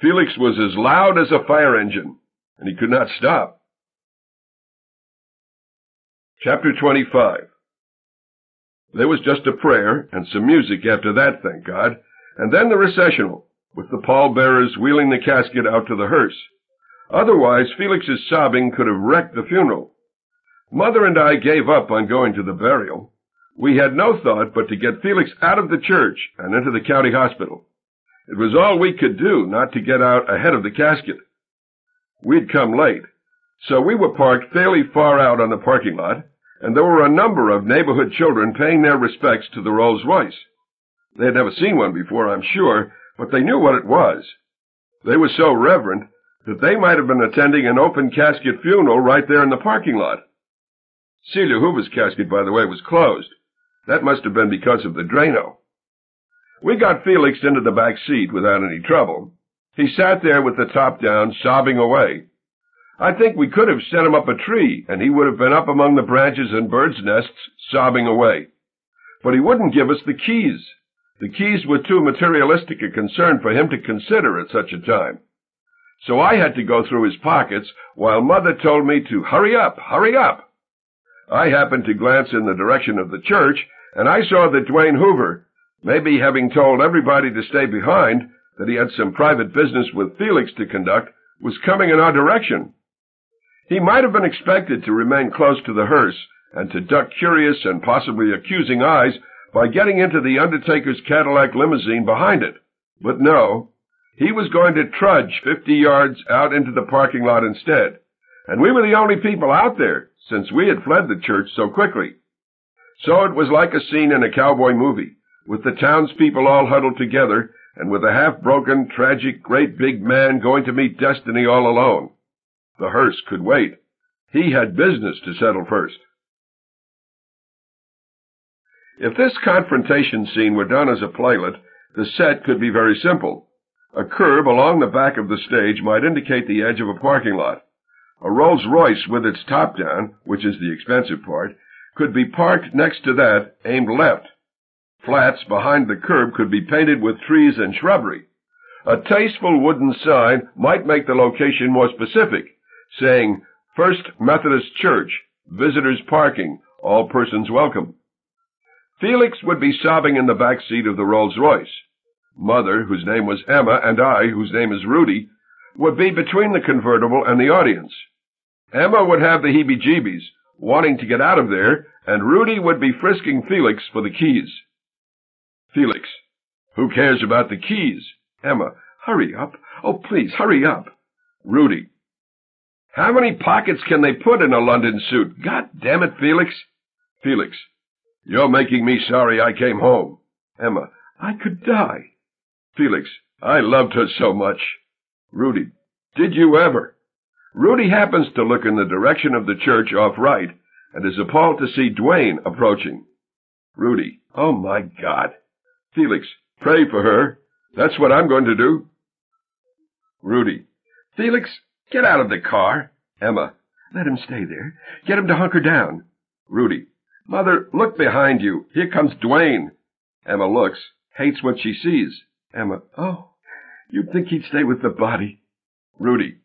Felix was as loud as a fire engine, and he could not stop. Chapter 25 There was just a prayer and some music after that, thank God, and then the recessional, with the pallbearers wheeling the casket out to the hearse. Otherwise, Felix's sobbing could have wrecked the funeral. Mother and I gave up on going to the burial. We had no thought but to get Felix out of the church and into the county hospital. It was all we could do not to get out ahead of the casket. We'd come late, so we were parked fairly far out on the parking lot, and there were a number of neighborhood children paying their respects to the Rolls Royce. They had never seen one before, I'm sure, but they knew what it was. They were so reverent that they might have been attending an open casket funeral right there in the parking lot. Celia Hoover's casket, by the way, was closed. That must have been because of the Drano. We got Felix into the back seat without any trouble. He sat there with the top down, sobbing away. I think we could have sent him up a tree, and he would have been up among the branches and birds' nests, sobbing away. But he wouldn't give us the keys. The keys were too materialistic a concern for him to consider at such a time. So I had to go through his pockets while Mother told me to hurry up, hurry up. I happened to glance in the direction of the church and I saw that Dwayne Hoover, maybe having told everybody to stay behind, that he had some private business with Felix to conduct, was coming in our direction. He might have been expected to remain close to the hearse and to duck curious and possibly accusing eyes by getting into the undertaker's Cadillac limousine behind it. But no, he was going to trudge fifty yards out into the parking lot instead. And we were the only people out there, since we had fled the church so quickly. So it was like a scene in a cowboy movie, with the townspeople all huddled together, and with a half-broken, tragic, great big man going to meet destiny all alone. The hearse could wait. He had business to settle first. If this confrontation scene were done as a playlet, the set could be very simple. A curb along the back of the stage might indicate the edge of a parking lot. A Rolls Royce with its top down, which is the expensive part, could be parked next to that, aimed left. Flats behind the curb could be painted with trees and shrubbery. A tasteful wooden sign might make the location more specific, saying, First Methodist Church, visitors parking, all persons welcome. Felix would be sobbing in the back seat of the Rolls Royce. Mother, whose name was Emma, and I, whose name is Rudy, would be between the convertible and the audience. Emma would have the heebie-jeebies, wanting to get out of there, and Rudy would be frisking Felix for the keys. Felix. Who cares about the keys? Emma. Hurry up. Oh, please, hurry up. Rudy. How many pockets can they put in a London suit? God damn it, Felix. Felix. You're making me sorry I came home. Emma. I could die. Felix. I loved her so much. Rudy. Did you ever? Rudy happens to look in the direction of the church off right and is appalled to see Dwayne approaching. Rudy. Oh my God. Felix. Pray for her. That's what I'm going to do. Rudy. Felix, get out of the car. Emma. Let him stay there. Get him to hunker down. Rudy. Mother, look behind you. Here comes Dwayne. Emma looks, hates what she sees. Emma. Oh, you'd think he'd stay with the body. Rudy.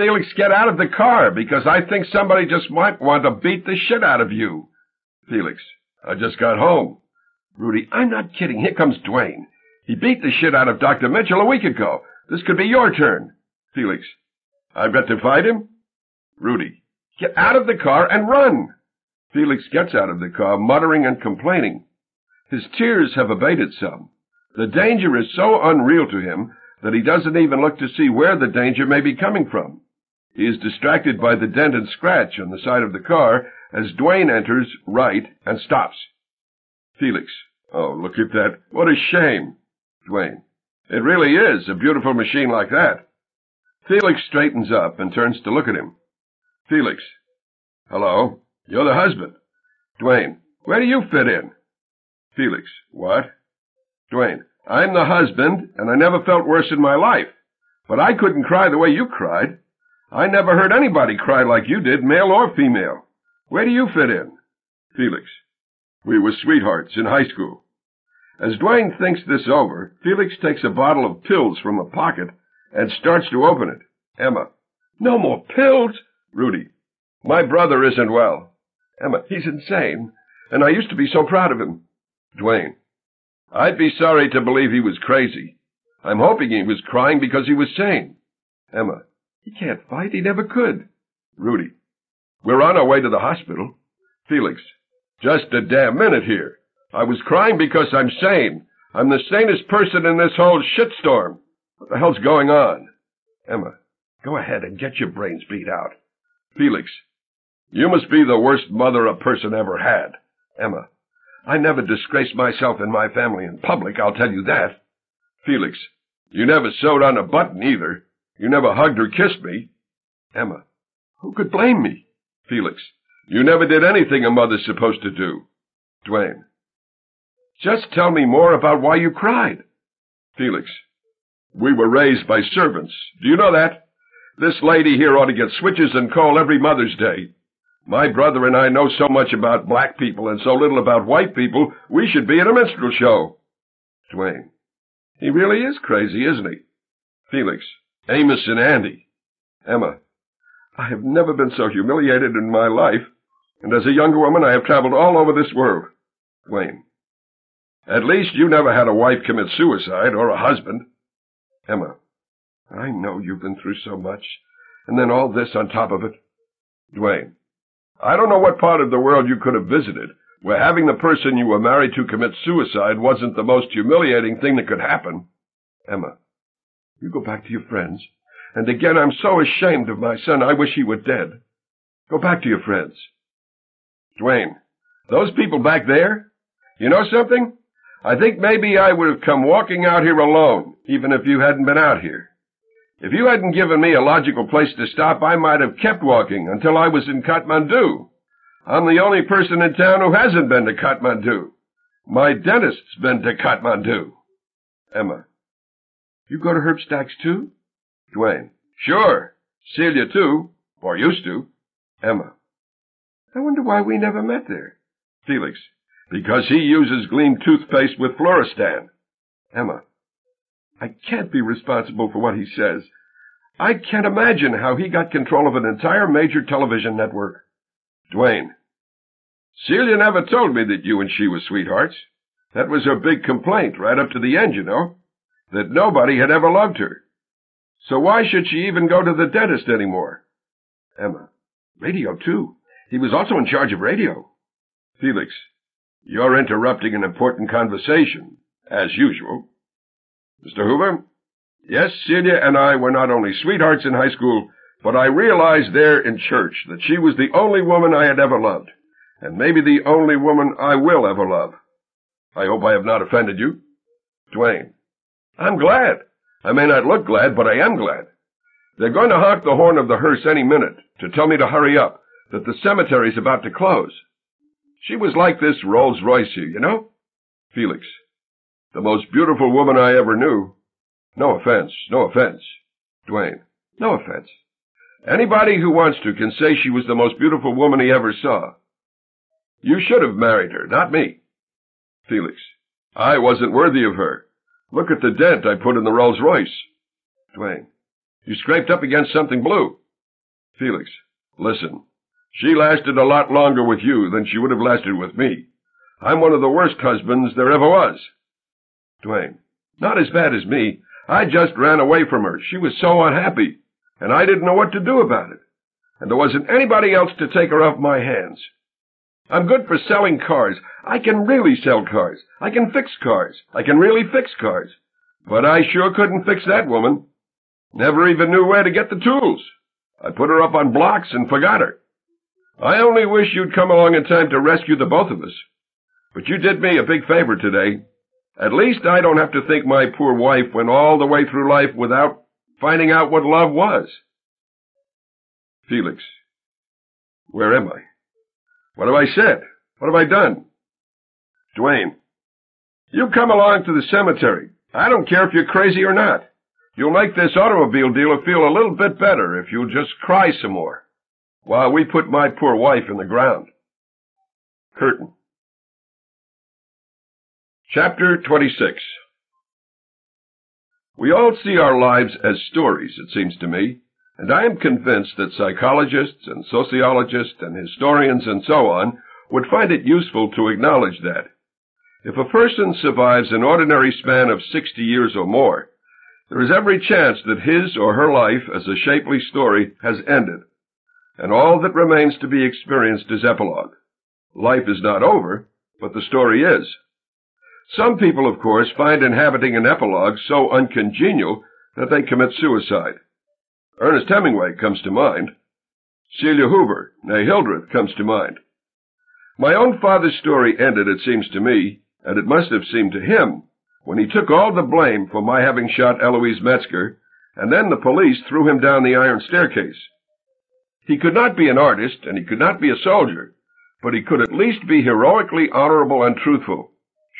Felix, get out of the car, because I think somebody just might want to beat the shit out of you. Felix. I just got home. Rudy. I'm not kidding. Here comes Dwayne. He beat the shit out of Dr. Mitchell a week ago. This could be your turn. Felix. I've got to fight him? Rudy. Get out of the car and run. Felix gets out of the car, muttering and complaining. His tears have abated some. The danger is so unreal to him that he doesn't even look to see where the danger may be coming from. He is distracted by the dent and scratch on the side of the car as Dwayne enters right and stops. Felix. Oh, look at that. What a shame. Dwayne. It really is a beautiful machine like that. Felix straightens up and turns to look at him. Felix. Hello. You're the husband. Dwayne. Where do you fit in? Felix. What? Dwayne. I'm the husband, and I never felt worse in my life. But I couldn't cry the way you cried. I never heard anybody cry like you did, male or female. Where do you fit in? Felix. We were sweethearts in high school. As Dwayne thinks this over, Felix takes a bottle of pills from a pocket and starts to open it. Emma. No more pills? Rudy. My brother isn't well. Emma. He's insane. And I used to be so proud of him. Dwayne. I'd be sorry to believe he was crazy. I'm hoping he was crying because he was sane. Emma. He can't fight. He never could. Rudy. We're on our way to the hospital. Felix. Just a damn minute here. I was crying because I'm sane. I'm the sanest person in this whole shitstorm. What the hell's going on? Emma. Go ahead and get your brains beat out. Felix. You must be the worst mother a person ever had. Emma. I never disgraced myself and my family in public, I'll tell you that. Felix. You never sewed on a button either. You never hugged or kissed me. Emma. Who could blame me? Felix. You never did anything a mother's supposed to do. Dwayne. Just tell me more about why you cried. Felix. We were raised by servants. Do you know that? This lady here ought to get switches and coal every Mother's Day. My brother and I know so much about black people and so little about white people, we should be at a minstrel show. Dwayne. He really is crazy, isn't he? Felix. Amos and Andy. Emma. I have never been so humiliated in my life, and as a younger woman I have traveled all over this world. Dwayne. At least you never had a wife commit suicide or a husband. Emma. I know you've been through so much, and then all this on top of it. Dwayne. I don't know what part of the world you could have visited, where having the person you were married to commit suicide wasn't the most humiliating thing that could happen. Emma. You go back to your friends. And again, I'm so ashamed of my son, I wish he were dead. Go back to your friends. Dwayne. Those people back there? You know something? I think maybe I would have come walking out here alone, even if you hadn't been out here. If you hadn't given me a logical place to stop, I might have kept walking until I was in Kathmandu. I'm the only person in town who hasn't been to Kathmandu. My dentist's been to Kathmandu. Emma. You go to Herbstacks too? Dwayne. Sure. Celia too. Or used to. Emma. I wonder why we never met there. Felix. Because he uses Gleem toothpaste with Fluoristan. Emma. I can't be responsible for what he says. I can't imagine how he got control of an entire major television network. Dwayne. Celia never told me that you and she were sweethearts. That was her big complaint right up to the end, you know. That nobody had ever loved her. So why should she even go to the dentist anymore? Emma. Radio, too. He was also in charge of radio. Felix. You're interrupting an important conversation, as usual. Mr. Hoover? Yes, Celia and I were not only sweethearts in high school, but I realized there in church that she was the only woman I had ever loved, and maybe the only woman I will ever love. I hope I have not offended you. Dwayne. I'm glad. I may not look glad, but I am glad. They're going to honk the horn of the hearse any minute to tell me to hurry up, that the cemetery's about to close. She was like this Rolls Royce you know? Felix. The most beautiful woman I ever knew. No offense, no offense. Dwayne. No offense. Anybody who wants to can say she was the most beautiful woman he ever saw. You should have married her, not me. Felix. I wasn't worthy of her. Look at the dent I put in the Rolls Royce. Dwayne. You scraped up against something blue. Felix. Listen. She lasted a lot longer with you than she would have lasted with me. I'm one of the worst husbands there ever was. Dwayne. Not as bad as me. I just ran away from her. She was so unhappy, and I didn't know what to do about it. And there wasn't anybody else to take her off my hands. I'm good for selling cars. I can really sell cars. I can fix cars. I can really fix cars. But I sure couldn't fix that woman. Never even knew where to get the tools. I put her up on blocks and forgot her. I only wish you'd come along in time to rescue the both of us. But you did me a big favor today. At least I don't have to think my poor wife went all the way through life without finding out what love was. Felix. Where am I? What have I said? What have I done? Dwayne. You come along to the cemetery. I don't care if you're crazy or not. You'll make this automobile dealer feel a little bit better if you'll just cry some more while we put my poor wife in the ground. Curtain. Chapter 26 We all see our lives as stories, it seems to me, and I am convinced that psychologists and sociologists and historians and so on would find it useful to acknowledge that. If a person survives an ordinary span of 60 years or more, there is every chance that his or her life as a shapely story has ended, and all that remains to be experienced is epilogue. Life is not over, but the story is. Some people, of course, find inhabiting an epilogue so uncongenial that they commit suicide. Ernest Hemingway comes to mind. Celia Hoover, nay Hildreth, comes to mind. My own father's story ended, it seems to me, and it must have seemed to him, when he took all the blame for my having shot Eloise Metzger, and then the police threw him down the iron staircase. He could not be an artist, and he could not be a soldier, but he could at least be heroically honorable and truthful,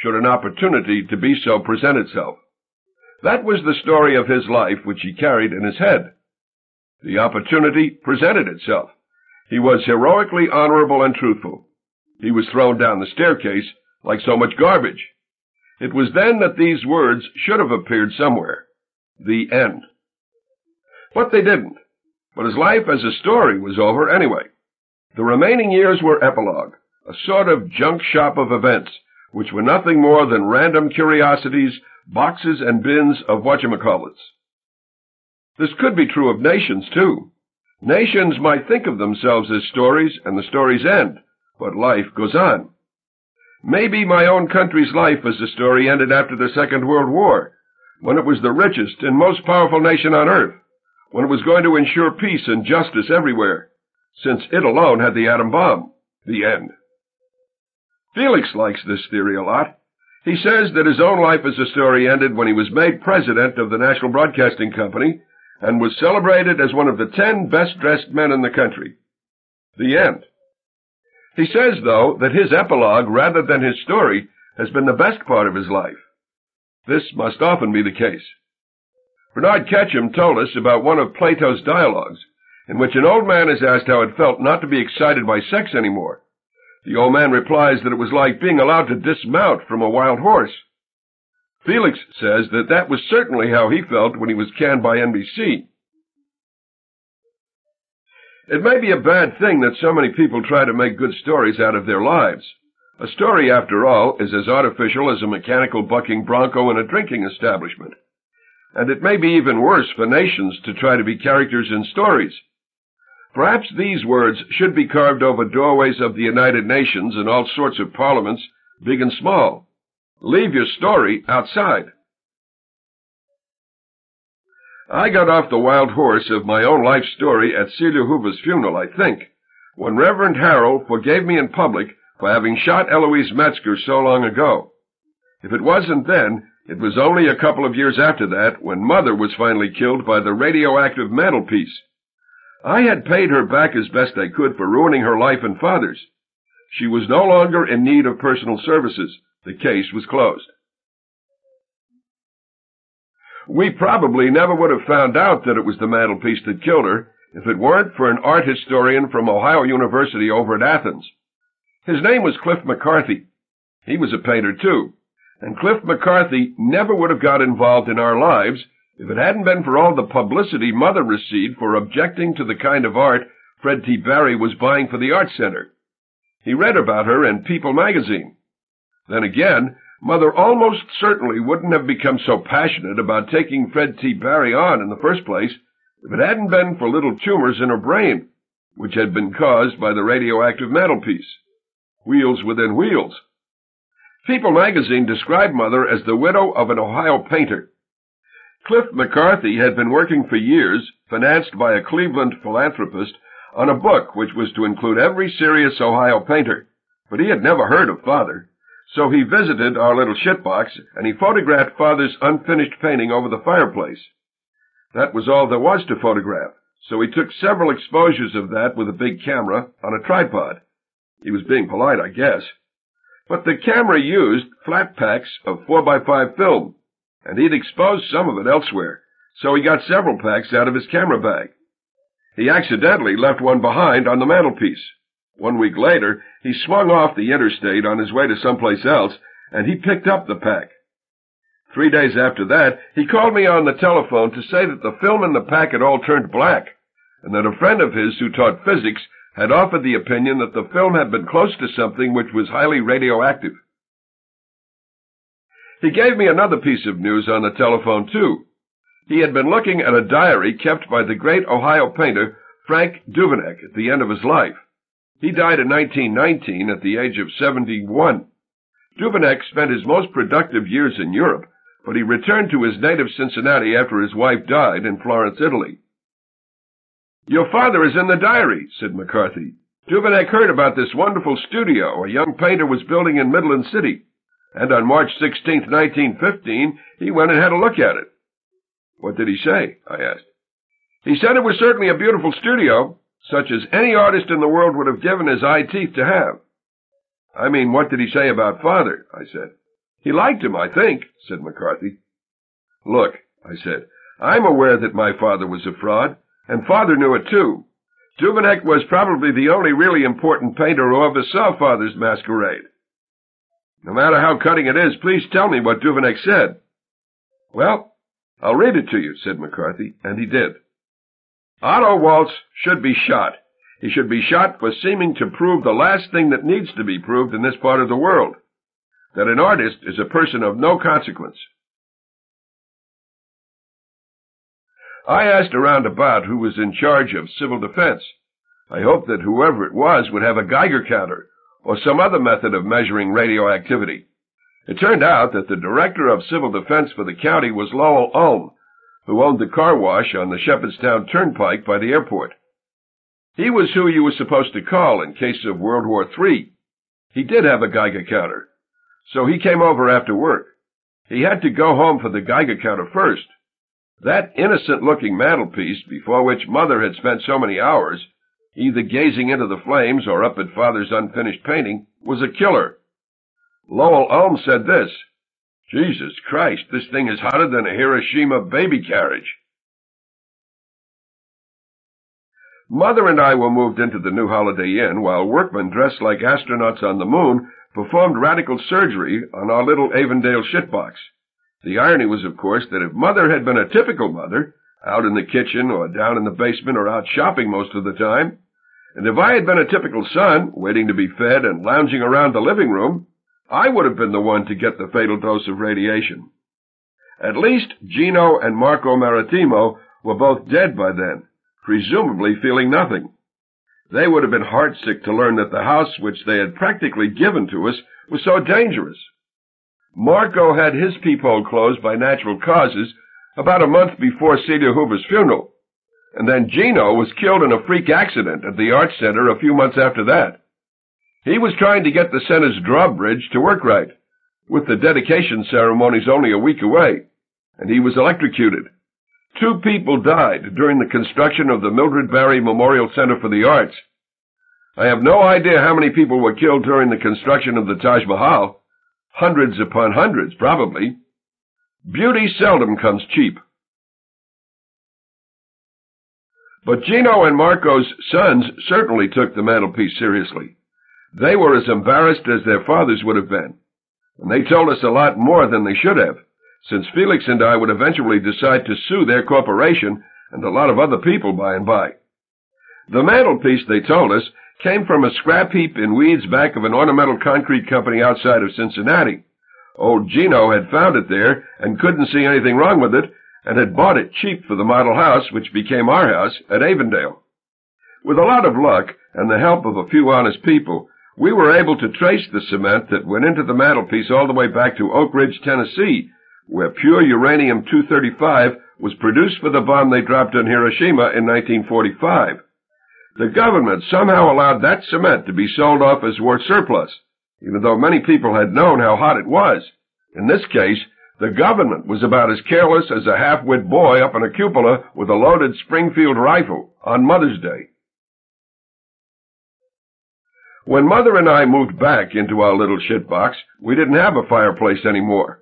should an opportunity to be so present itself. That was the story of his life which he carried in his head. The opportunity presented itself. He was heroically honorable and truthful. He was thrown down the staircase like so much garbage. It was then that these words should have appeared somewhere. The end. But they didn't. But his life as a story was over anyway. The remaining years were epilogue, a sort of junk shop of events, which were nothing more than random curiosities, boxes and bins of whatchamacallits. This could be true of nations, too. Nations might think of themselves as stories, and the stories end, but life goes on. Maybe my own country's life as a story ended after the Second World War, when it was the richest and most powerful nation on earth, when it was going to ensure peace and justice everywhere, since it alone had the atom bomb. The end. Felix likes this theory a lot. He says that his own life as a story ended when he was made president of the National Broadcasting Company and was celebrated as one of the ten best dressed men in the country. The end. He says, though, that his epilogue, rather than his story, has been the best part of his life. This must often be the case. Bernard Ketchum told us about one of Plato's dialogues, in which an old man is asked how it felt not to be excited by sex anymore. The old man replies that it was like being allowed to dismount from a wild horse. Felix says that that was certainly how he felt when he was canned by NBC. It may be a bad thing that so many people try to make good stories out of their lives. A story, after all, is as artificial as a mechanical bucking bronco in a drinking establishment. And it may be even worse for nations to try to be characters in stories. Perhaps these words should be carved over doorways of the United Nations and all sorts of parliaments, big and small. Leave your story outside. I got off the wild horse of my own life story at Celia Hoover's funeral, I think, when Reverend Harrell forgave me in public for having shot Eloise Metzger so long ago. If it wasn't then, it was only a couple of years after that when Mother was finally killed by the radioactive mantelpiece. I had paid her back as best I could for ruining her life and Father's. She was no longer in need of personal services. The case was closed. We probably never would have found out that it was the mantelpiece that killed her if it weren't for an art historian from Ohio University over at Athens. His name was Cliff McCarthy. He was a painter too, and Cliff McCarthy never would have got involved in our lives if it hadn't been for all the publicity Mother received for objecting to the kind of art Fred T. Barry was buying for the Art Center. He read about her in People magazine. Then again, Mother almost certainly wouldn't have become so passionate about taking Fred T. Barry on in the first place if it hadn't been for little tumors in her brain, which had been caused by the radioactive mantelpiece. Wheels within wheels. People magazine described Mother as the widow of an Ohio painter. Cliff McCarthy had been working for years, financed by a Cleveland philanthropist, on a book which was to include every serious Ohio painter, but he had never heard of Father. So he visited our little shitbox, and he photographed Father's unfinished painting over the fireplace. That was all there was to photograph, so he took several exposures of that with a big camera on a tripod. He was being polite, I guess. But the camera used flat packs of 4x5 film, and he'd exposed some of it elsewhere, so he got several packs out of his camera bag. He accidentally left one behind on the mantelpiece. One week later, he swung off the interstate on his way to someplace else, and he picked up the pack. Three days after that, he called me on the telephone to say that the film in the pack had all turned black, and that a friend of his who taught physics had offered the opinion that the film had been close to something which was highly radioactive. He gave me another piece of news on the telephone, too. He had been looking at a diary kept by the great Ohio painter Frank Duveneck at the end of his life. He died in 1919 at the age of 71. Duveneck spent his most productive years in Europe, but he returned to his native Cincinnati after his wife died in Florence, Italy. Your father is in the diary, said McCarthy. Duveneck heard about this wonderful studio a young painter was building in Midland City, and on March 16, 1915, he went and had a look at it. What did he say? I asked. He said it was certainly a beautiful studio, such as any artist in the world would have given his eye teeth to have. I mean, what did he say about father? I said. He liked him, I think, said McCarthy. Look, I said, I'm aware that my father was a fraud, and father knew it too. Duveneck was probably the only really important painter who ever saw father's masquerade. No matter how cutting it is, please tell me what Duveneck said. Well, I'll read it to you, said McCarthy, and he did. Otto Waltz should be shot. He should be shot for seeming to prove the last thing that needs to be proved in this part of the world. That an artist is a person of no consequence. I asked around about who was in charge of civil defense. I hoped that whoever it was would have a Geiger counter or some other method of measuring radioactivity. It turned out that the director of civil defense for the county was Lowell Ulm, who owned the car wash on the Shepherdstown Turnpike by the airport. He was who you were supposed to call in case of World War III. He did have a Geiger counter, so he came over after work. He had to go home for the Geiger counter first. That innocent-looking mantelpiece, before which Mother had spent so many hours, either gazing into the flames or up at Father's unfinished painting, was a killer. Lowell Ulm said this, Jesus Christ, this thing is hotter than a Hiroshima baby carriage. Mother and I were moved into the new Holiday Inn while workmen dressed like astronauts on the moon performed radical surgery on our little Avondale shitbox. The irony was, of course, that if Mother had been a typical mother, out in the kitchen or down in the basement or out shopping most of the time, and if I had been a typical son, waiting to be fed and lounging around the living room, I would have been the one to get the fatal dose of radiation. At least Gino and Marco Maritimo were both dead by then, presumably feeling nothing. They would have been heartsick to learn that the house which they had practically given to us was so dangerous. Marco had his peephole closed by natural causes about a month before Celia Hoover's funeral, and then Gino was killed in a freak accident at the Arts Center a few months after that. He was trying to get the center's drawbridge to work right, with the dedication ceremonies only a week away, and he was electrocuted. Two people died during the construction of the Mildred Barry Memorial Center for the Arts. I have no idea how many people were killed during the construction of the Taj Mahal. Hundreds upon hundreds, probably. Beauty seldom comes cheap. But Gino and Marco's sons certainly took the mantelpiece seriously. They were as embarrassed as their fathers would have been. And they told us a lot more than they should have since Felix and I would eventually decide to sue their corporation and a lot of other people by and by. The mantelpiece, they told us, came from a scrap heap in weeds back of an ornamental concrete company outside of Cincinnati. Old Gino had found it there and couldn't see anything wrong with it and had bought it cheap for the model house which became our house at Avondale. With a lot of luck and the help of a few honest people, we were able to trace the cement that went into the mantelpiece all the way back to Oak Ridge, Tennessee, where pure uranium-235 was produced for the bomb they dropped on Hiroshima in 1945. The government somehow allowed that cement to be sold off as war surplus, even though many people had known how hot it was. In this case, the government was about as careless as a half-wit boy up in a cupola with a loaded Springfield rifle on Mother's Day. When Mother and I moved back into our little shitbox, we didn't have a fireplace anymore.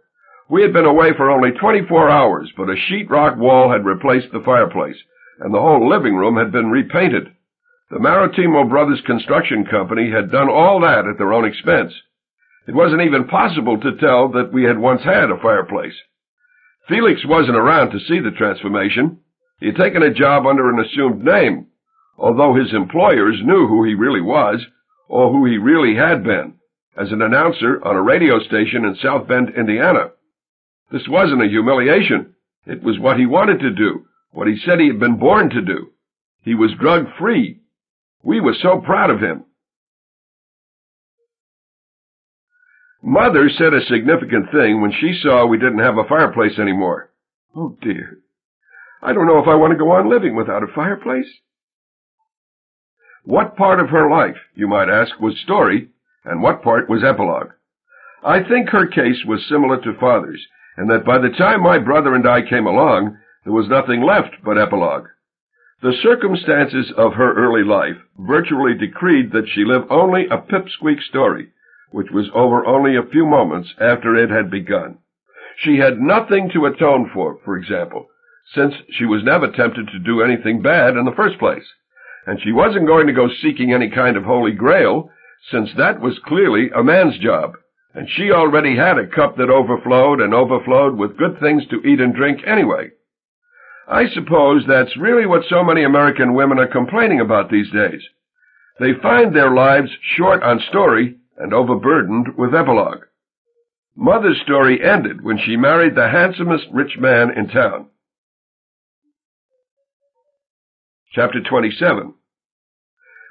We had been away for only 24 hours, but a sheetrock wall had replaced the fireplace, and the whole living room had been repainted. The Maritimo Brothers Construction Company had done all that at their own expense. It wasn't even possible to tell that we had once had a fireplace. Felix wasn't around to see the transformation. He had taken a job under an assumed name, although his employers knew who he really was, or who he really had been, as an announcer on a radio station in South Bend, Indiana. This wasn't a humiliation. It was what he wanted to do, what he said he had been born to do. He was drug-free. We were so proud of him. Mother said a significant thing when she saw we didn't have a fireplace anymore. Oh, dear. I don't know if I want to go on living without a fireplace. What part of her life, you might ask, was story, and what part was epilogue? I think her case was similar to father's, and that by the time my brother and I came along, there was nothing left but epilogue. The circumstances of her early life virtually decreed that she live only a pipsqueak story, which was over only a few moments after it had begun. She had nothing to atone for, for example, since she was never tempted to do anything bad in the first place. And she wasn't going to go seeking any kind of holy grail, since that was clearly a man's job and she already had a cup that overflowed and overflowed with good things to eat and drink anyway. I suppose that's really what so many American women are complaining about these days. They find their lives short on story and overburdened with epilogue. Mother's story ended when she married the handsomest rich man in town. Chapter 27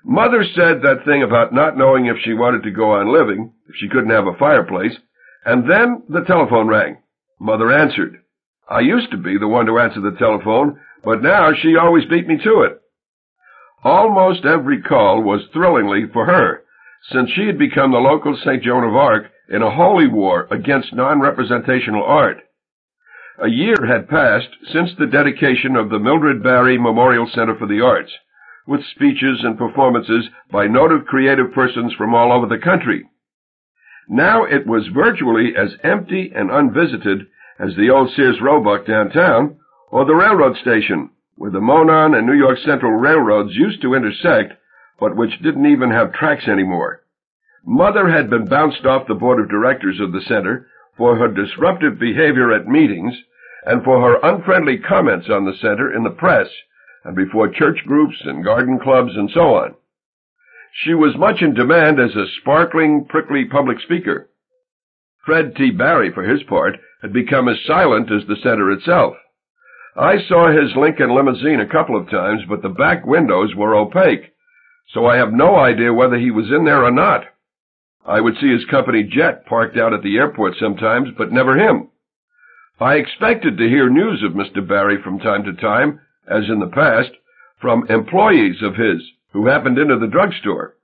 Mother said that thing about not knowing if she wanted to go on living, if she couldn't have a fireplace, and then the telephone rang. Mother answered. I used to be the one to answer the telephone, but now she always beat me to it. Almost every call was thrillingly for her, since she had become the local St. Joan of Arc in a holy war against non-representational art. A year had passed since the dedication of the Mildred Barry Memorial Center for the Arts, with speeches and performances by noted creative persons from all over the country. Now it was virtually as empty and unvisited as the old Sears Roebuck downtown or the railroad station, where the Monon and New York Central railroads used to intersect, but which didn't even have tracks anymore. Mother had been bounced off the board of directors of the center for her disruptive behavior at meetings and for her unfriendly comments on the center in the press and before church groups and garden clubs and so on. She was much in demand as a sparkling, prickly public speaker. Fred T. Barry, for his part, had become as silent as the center itself. I saw his Lincoln limousine a couple of times, but the back windows were opaque, so I have no idea whether he was in there or not. I would see his company jet parked out at the airport sometimes, but never him. I expected to hear news of Mr. Barry from time to time, as in the past, from employees of his who happened into the drugstore.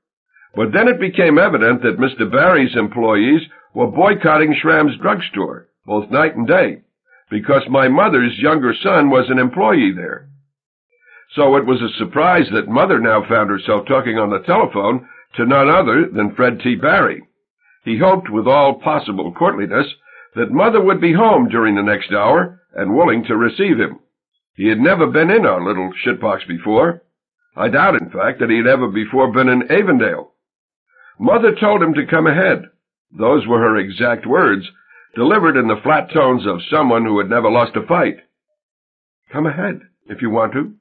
But then it became evident that Mr. Barry's employees were boycotting Schramm's drugstore, both night and day, because my mother's younger son was an employee there. So it was a surprise that mother now found herself talking on the telephone to none other than Fred T. Barry. He hoped with all possible courtliness that mother would be home during the next hour and willing to receive him. He had never been in our little shitbox before. I doubt, in fact, that he had ever before been in Avondale. Mother told him to come ahead. Those were her exact words, delivered in the flat tones of someone who had never lost a fight. Come ahead, if you want to.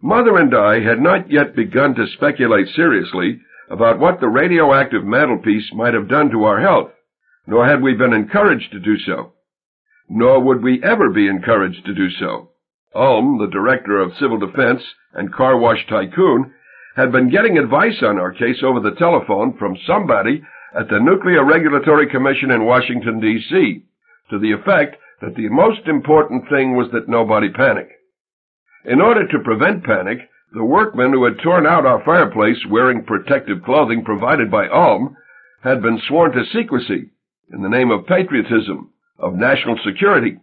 Mother and I had not yet begun to speculate seriously about what the radioactive mantelpiece might have done to our health, nor had we been encouraged to do so nor would we ever be encouraged to do so. Ulm, the director of civil defense and car wash tycoon, had been getting advice on our case over the telephone from somebody at the Nuclear Regulatory Commission in Washington, D.C., to the effect that the most important thing was that nobody panic. In order to prevent panic, the workmen who had torn out our fireplace wearing protective clothing provided by Ulm had been sworn to secrecy in the name of patriotism of national security.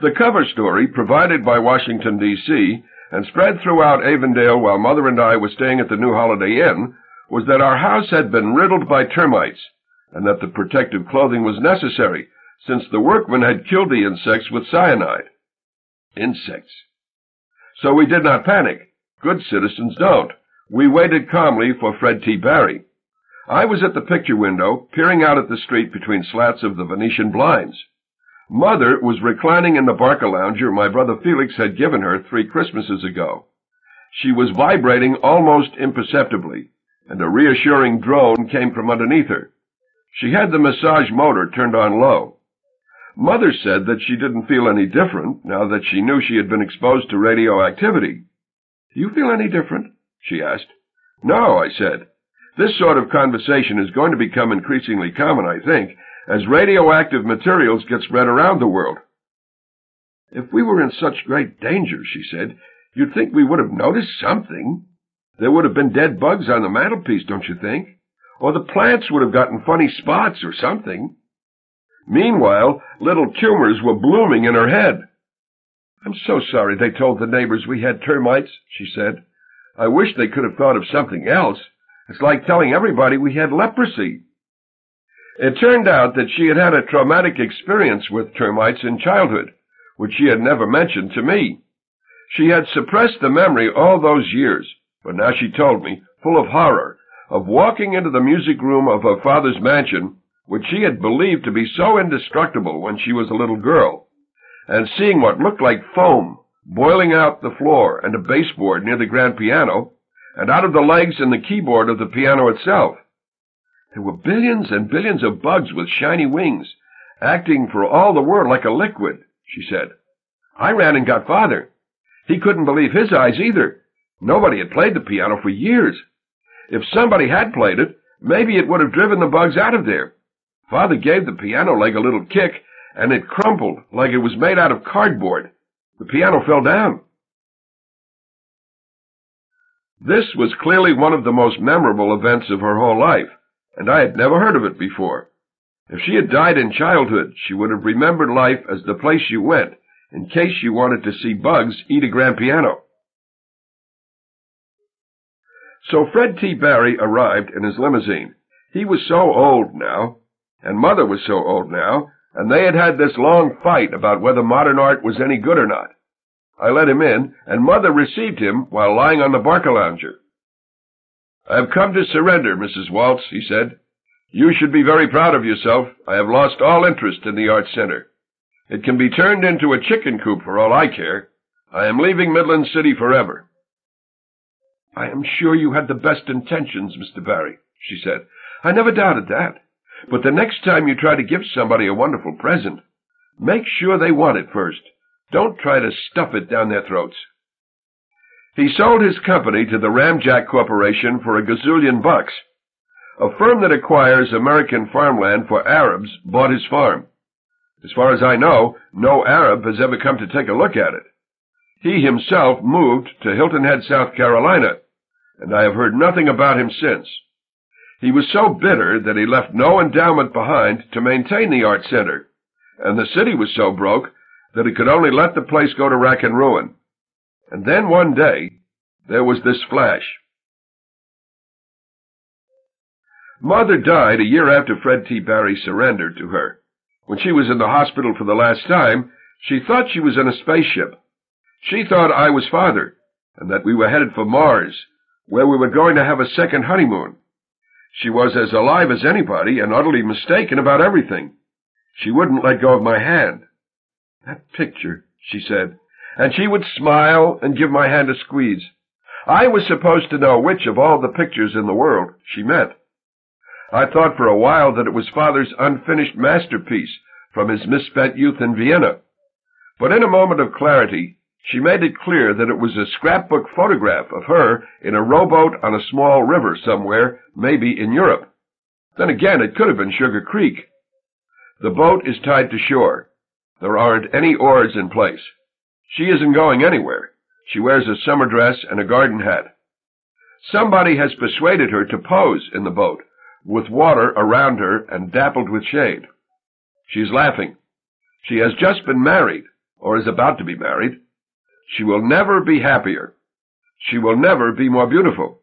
The cover story, provided by Washington, D.C., and spread throughout Avondale while Mother and I were staying at the new Holiday Inn, was that our house had been riddled by termites, and that the protective clothing was necessary, since the workmen had killed the insects with cyanide. Insects. So we did not panic. Good citizens don't. We waited calmly for Fred T. Barry. I was at the picture window, peering out at the street between slats of the Venetian blinds. Mother was reclining in the Barcalounger my brother Felix had given her three Christmases ago. She was vibrating almost imperceptibly, and a reassuring drone came from underneath her. She had the massage motor turned on low. Mother said that she didn't feel any different now that she knew she had been exposed to radioactivity. Do you feel any different? she asked. No, I said. This sort of conversation is going to become increasingly common, I think, as radioactive materials get spread around the world. If we were in such great danger, she said, you'd think we would have noticed something. There would have been dead bugs on the mantelpiece, don't you think? Or the plants would have gotten funny spots or something. Meanwhile, little tumors were blooming in her head. I'm so sorry they told the neighbors we had termites, she said. I wish they could have thought of something else. It's like telling everybody we had leprosy. It turned out that she had had a traumatic experience with termites in childhood, which she had never mentioned to me. She had suppressed the memory all those years, but now she told me, full of horror, of walking into the music room of her father's mansion, which she had believed to be so indestructible when she was a little girl, and seeing what looked like foam boiling out the floor and a baseboard near the grand piano, and out of the legs and the keyboard of the piano itself. There were billions and billions of bugs with shiny wings, acting for all the world like a liquid, she said. I ran and got father. He couldn't believe his eyes either. Nobody had played the piano for years. If somebody had played it, maybe it would have driven the bugs out of there. Father gave the piano leg a little kick, and it crumpled like it was made out of cardboard. The piano fell down. This was clearly one of the most memorable events of her whole life, and I had never heard of it before. If she had died in childhood, she would have remembered life as the place you went in case you wanted to see Bugs eat a grand piano. So Fred T. Barry arrived in his limousine. He was so old now, and Mother was so old now, and they had had this long fight about whether modern art was any good or not. I let him in, and Mother received him while lying on the Barcalounger. I have come to surrender, Mrs. Waltz, he said. You should be very proud of yourself. I have lost all interest in the Art Center. It can be turned into a chicken coop for all I care. I am leaving Midland City forever. I am sure you had the best intentions, Mr. Barry, she said. I never doubted that. But the next time you try to give somebody a wonderful present, make sure they want it first. Don't try to stuff it down their throats. He sold his company to the Ramjack Corporation for a gazillion bucks. A firm that acquires American farmland for Arabs bought his farm. As far as I know, no Arab has ever come to take a look at it. He himself moved to Hilton Head, South Carolina, and I have heard nothing about him since. He was so bitter that he left no endowment behind to maintain the art center, and the city was so broke that it could only let the place go to rack and ruin. And then one day, there was this flash. Mother died a year after Fred T. Barry surrendered to her. When she was in the hospital for the last time, she thought she was in a spaceship. She thought I was father, and that we were headed for Mars, where we were going to have a second honeymoon. She was as alive as anybody and utterly mistaken about everything. She wouldn't let go of my hand. That picture, she said, and she would smile and give my hand a squeeze. I was supposed to know which of all the pictures in the world she meant. I thought for a while that it was father's unfinished masterpiece from his misspent youth in Vienna. But in a moment of clarity, she made it clear that it was a scrapbook photograph of her in a rowboat on a small river somewhere, maybe in Europe. Then again, it could have been Sugar Creek. The boat is tied to shore. There aren't any oars in place. She isn't going anywhere. She wears a summer dress and a garden hat. Somebody has persuaded her to pose in the boat, with water around her and dappled with shade. She's laughing. She has just been married, or is about to be married. She will never be happier. She will never be more beautiful.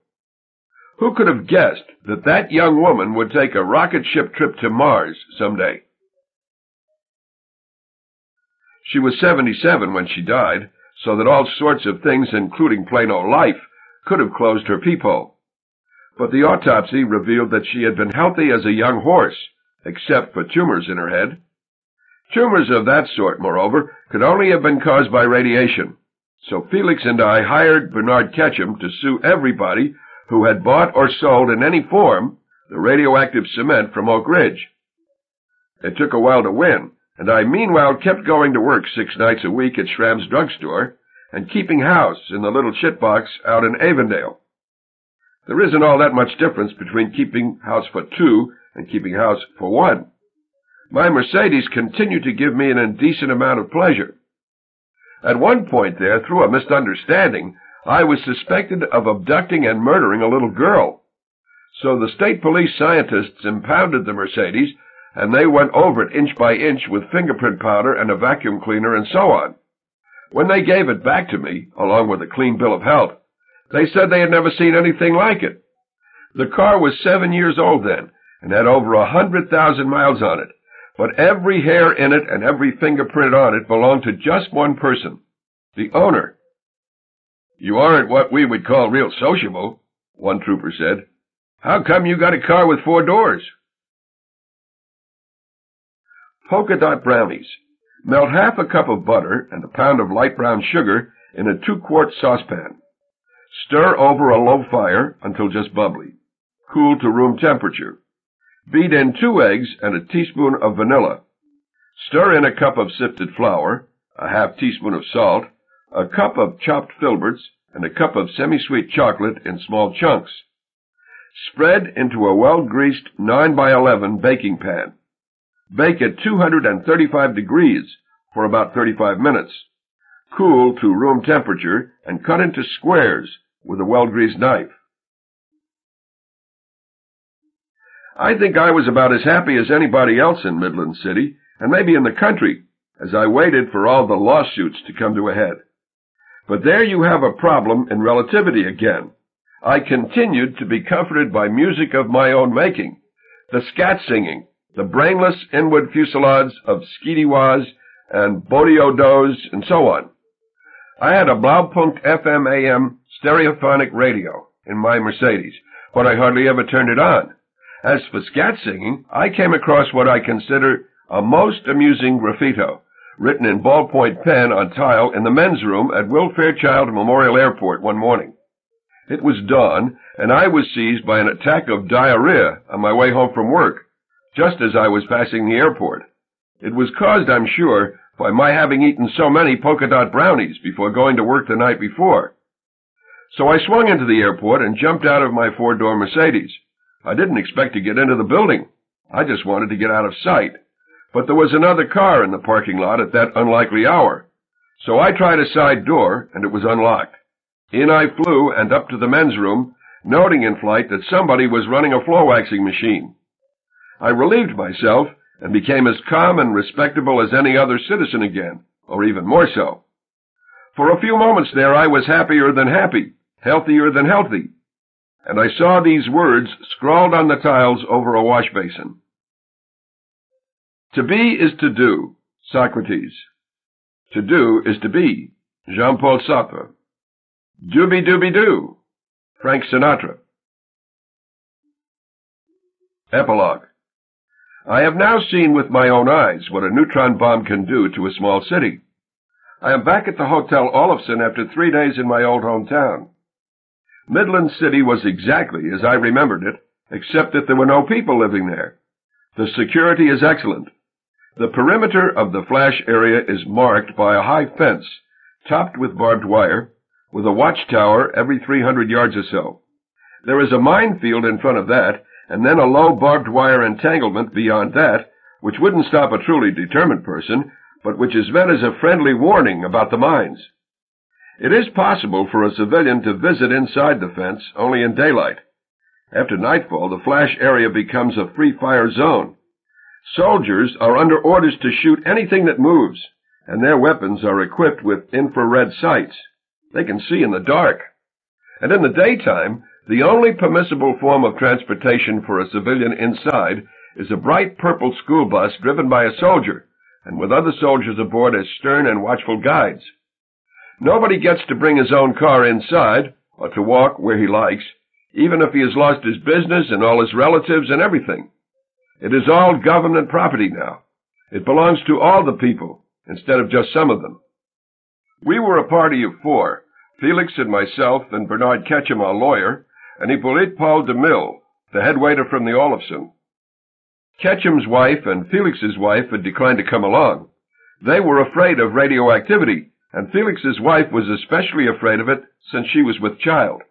Who could have guessed that that young woman would take a rocket ship trip to Mars someday? She was 77 when she died, so that all sorts of things, including plain old life, could have closed her peephole. But the autopsy revealed that she had been healthy as a young horse, except for tumors in her head. Tumors of that sort, moreover, could only have been caused by radiation. So Felix and I hired Bernard Ketchum to sue everybody who had bought or sold in any form the radioactive cement from Oak Ridge. It took a while to win, and I meanwhile kept going to work six nights a week at Schramm's drugstore and keeping house in the little shitbox out in Avondale. There isn't all that much difference between keeping house for two and keeping house for one. My Mercedes continued to give me an indecent amount of pleasure. At one point there, through a misunderstanding, I was suspected of abducting and murdering a little girl. So the state police scientists impounded the Mercedes, and they went over it inch by inch with fingerprint powder and a vacuum cleaner and so on. When they gave it back to me, along with a clean bill of health, they said they had never seen anything like it. The car was seven years old then, and had over a hundred thousand miles on it, but every hair in it and every fingerprint on it belonged to just one person, the owner. You aren't what we would call real sociable, one trooper said. How come you got a car with four doors? Polka dot brownies. Melt half a cup of butter and a pound of light brown sugar in a two-quart saucepan. Stir over a low fire until just bubbly. Cool to room temperature. Beat in two eggs and a teaspoon of vanilla. Stir in a cup of sifted flour, a half teaspoon of salt, a cup of chopped filberts, and a cup of semi-sweet chocolate in small chunks. Spread into a well-greased 9 by 11 baking pan. Bake at 235 degrees for about 35 minutes. Cool to room temperature and cut into squares with a well-greased knife. I think I was about as happy as anybody else in Midland City, and maybe in the country, as I waited for all the lawsuits to come to a head. But there you have a problem in relativity again. I continued to be comforted by music of my own making, the scat singing, the brainless inward fusillades of Skeety and Bodiodos and so on. I had a Blaupunkt FM AM stereophonic radio in my Mercedes, but I hardly ever turned it on. As for scat singing, I came across what I consider a most amusing graffito, written in ballpoint pen on tile in the men's room at Will Fairchild Memorial Airport one morning. It was dawn, and I was seized by an attack of diarrhea on my way home from work, just as I was passing the airport. It was caused, I'm sure, by my having eaten so many polka dot brownies before going to work the night before. So I swung into the airport and jumped out of my four-door Mercedes. I didn't expect to get into the building. I just wanted to get out of sight. But there was another car in the parking lot at that unlikely hour. So I tried a side door, and it was unlocked. In I flew and up to the men's room, noting in flight that somebody was running a floor waxing machine. I relieved myself and became as calm and respectable as any other citizen again, or even more so. For a few moments there I was happier than happy, healthier than healthy, and I saw these words scrawled on the tiles over a wash basin. To be is to do, Socrates. To do is to be, Jean-Paul Sartre. Dooby dooby doo, Frank Sinatra. Epilogue. I have now seen with my own eyes what a neutron bomb can do to a small city. I am back at the Hotel Oloffson after three days in my old hometown. Midland City was exactly as I remembered it, except that there were no people living there. The security is excellent. The perimeter of the flash area is marked by a high fence, topped with barbed wire, with a watchtower every 300 yards or so. There is a minefield in front of that, and then a low barbed wire entanglement beyond that, which wouldn't stop a truly determined person, but which is meant as a friendly warning about the mines. It is possible for a civilian to visit inside the fence only in daylight. After nightfall, the flash area becomes a free fire zone. Soldiers are under orders to shoot anything that moves, and their weapons are equipped with infrared sights. They can see in the dark. And in the daytime, the only permissible form of transportation for a civilian inside is a bright purple school bus driven by a soldier, and with other soldiers aboard as stern and watchful guides. Nobody gets to bring his own car inside, or to walk where he likes, even if he has lost his business and all his relatives and everything. It is all government property now. It belongs to all the people, instead of just some of them. We were a party of four, Felix and myself and Bernard Ketchum, our lawyer, and Hippolyte Paul DeMille, the head waiter from the Oloffson. Ketchum's wife and Felix's wife had declined to come along. They were afraid of radioactivity, and Felix's wife was especially afraid of it since she was with child.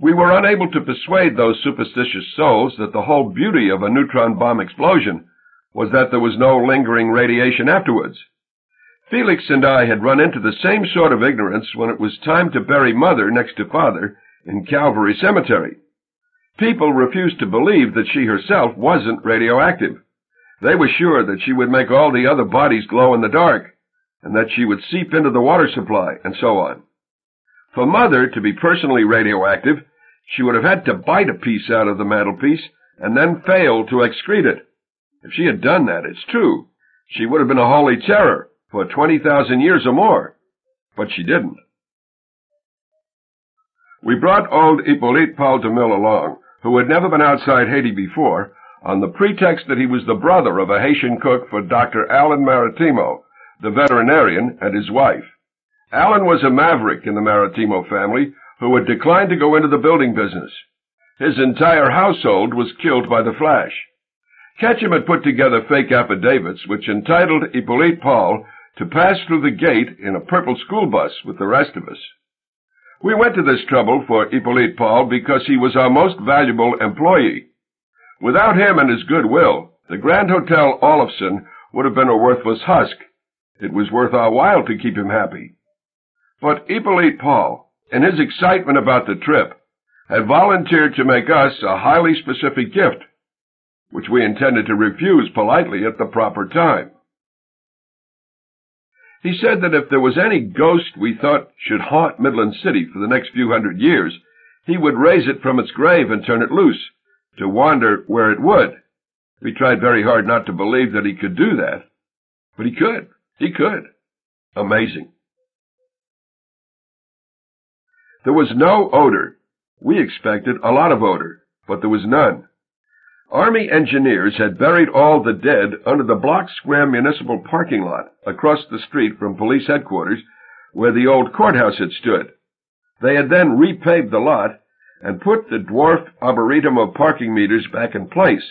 We were unable to persuade those superstitious souls that the whole beauty of a neutron bomb explosion was that there was no lingering radiation afterwards. Felix and I had run into the same sort of ignorance when it was time to bury mother next to father in Calvary Cemetery. People refused to believe that she herself wasn't radioactive. They were sure that she would make all the other bodies glow in the dark, and that she would seep into the water supply, and so on. For mother to be personally radioactive, she would have had to bite a piece out of the mantelpiece and then fail to excrete it. If she had done that, it's true, she would have been a holy terror, for 20,000 years or more. But she didn't. We brought old Hippolyte Paul DeMille along, who had never been outside Haiti before, on the pretext that he was the brother of a Haitian cook for Dr. Alan Maritimo, the veterinarian, and his wife. Alan was a maverick in the Maritimo family who had declined to go into the building business. His entire household was killed by the flash. Ketchum had put together fake affidavits which entitled Hippolyte Paul to pass through the gate in a purple school bus with the rest of us. We went to this trouble for Hippolyte Paul because he was our most valuable employee. Without him and his goodwill, the Grand Hotel Oloffson would have been a worthless husk. It was worth our while to keep him happy. But Hippolyte Paul, in his excitement about the trip, had volunteered to make us a highly specific gift, which we intended to refuse politely at the proper time. He said that if there was any ghost we thought should haunt Midland City for the next few hundred years, he would raise it from its grave and turn it loose, to wander where it would. We tried very hard not to believe that he could do that, but he could. He could. Amazing. There was no odor. We expected a lot of odor, but there was none. Army engineers had buried all the dead under the Block Square Municipal parking lot across the street from police headquarters where the old courthouse had stood. They had then repaved the lot and put the dwarf arboretum of parking meters back in place.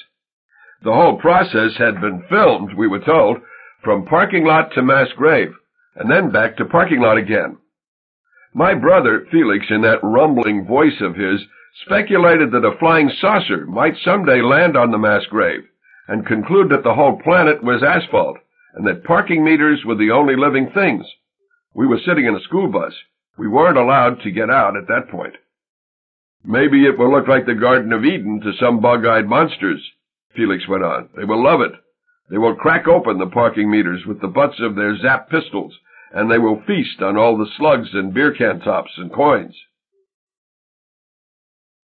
The whole process had been filmed, we were told, from parking lot to mass grave, and then back to parking lot again. My brother, Felix, in that rumbling voice of his, speculated that a flying saucer might someday land on the mass grave and conclude that the whole planet was asphalt and that parking meters were the only living things. We were sitting in a school bus. We weren't allowed to get out at that point. Maybe it will look like the Garden of Eden to some bug-eyed monsters, Felix went on. They will love it. They will crack open the parking meters with the butts of their zap pistols, and they will feast on all the slugs and beer can tops and coins.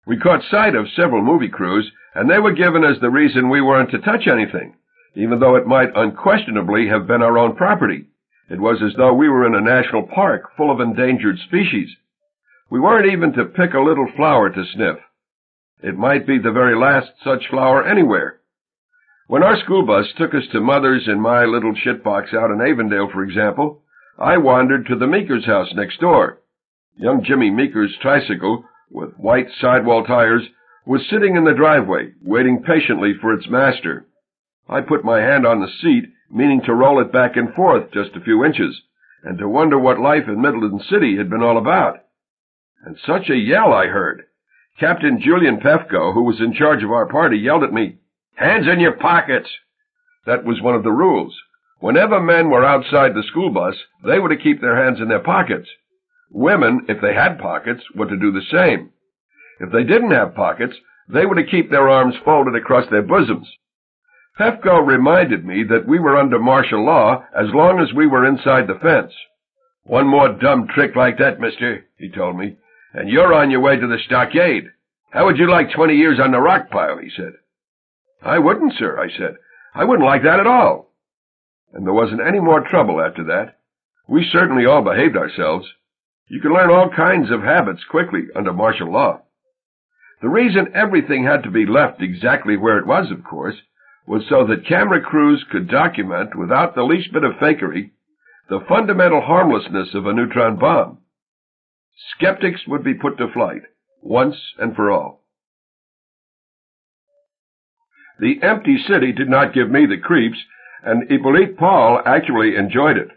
We caught sight of several movie crews, and they were given as the reason we weren't to touch anything, even though it might unquestionably have been our own property. It was as though we were in a national park full of endangered species. We weren't even to pick a little flower to sniff. It might be the very last such flower anywhere. When our school bus took us to Mother's and my little shitbox out in Avondale, for example, I wandered to the Meeker's house next door. Young Jimmy Meeker's tricycle with white sidewall tires, was sitting in the driveway, waiting patiently for its master. I put my hand on the seat, meaning to roll it back and forth just a few inches, and to wonder what life in Midland City had been all about. And such a yell I heard. Captain Julian Pefko, who was in charge of our party, yelled at me, Hands in your pockets! That was one of the rules. Whenever men were outside the school bus, they were to keep their hands in their pockets. Women, if they had pockets, were to do the same. If they didn't have pockets, they were to keep their arms folded across their bosoms. Pefko reminded me that we were under martial law as long as we were inside the fence. One more dumb trick like that, mister, he told me, and you're on your way to the stockade. How would you like twenty years on the rock pile, he said. I wouldn't, sir, I said. I wouldn't like that at all. And there wasn't any more trouble after that. We certainly all behaved ourselves. You can learn all kinds of habits quickly under martial law. The reason everything had to be left exactly where it was, of course, was so that camera crews could document, without the least bit of fakery, the fundamental harmlessness of a neutron bomb. Skeptics would be put to flight, once and for all. The empty city did not give me the creeps, and Hippolyte Paul actually enjoyed it.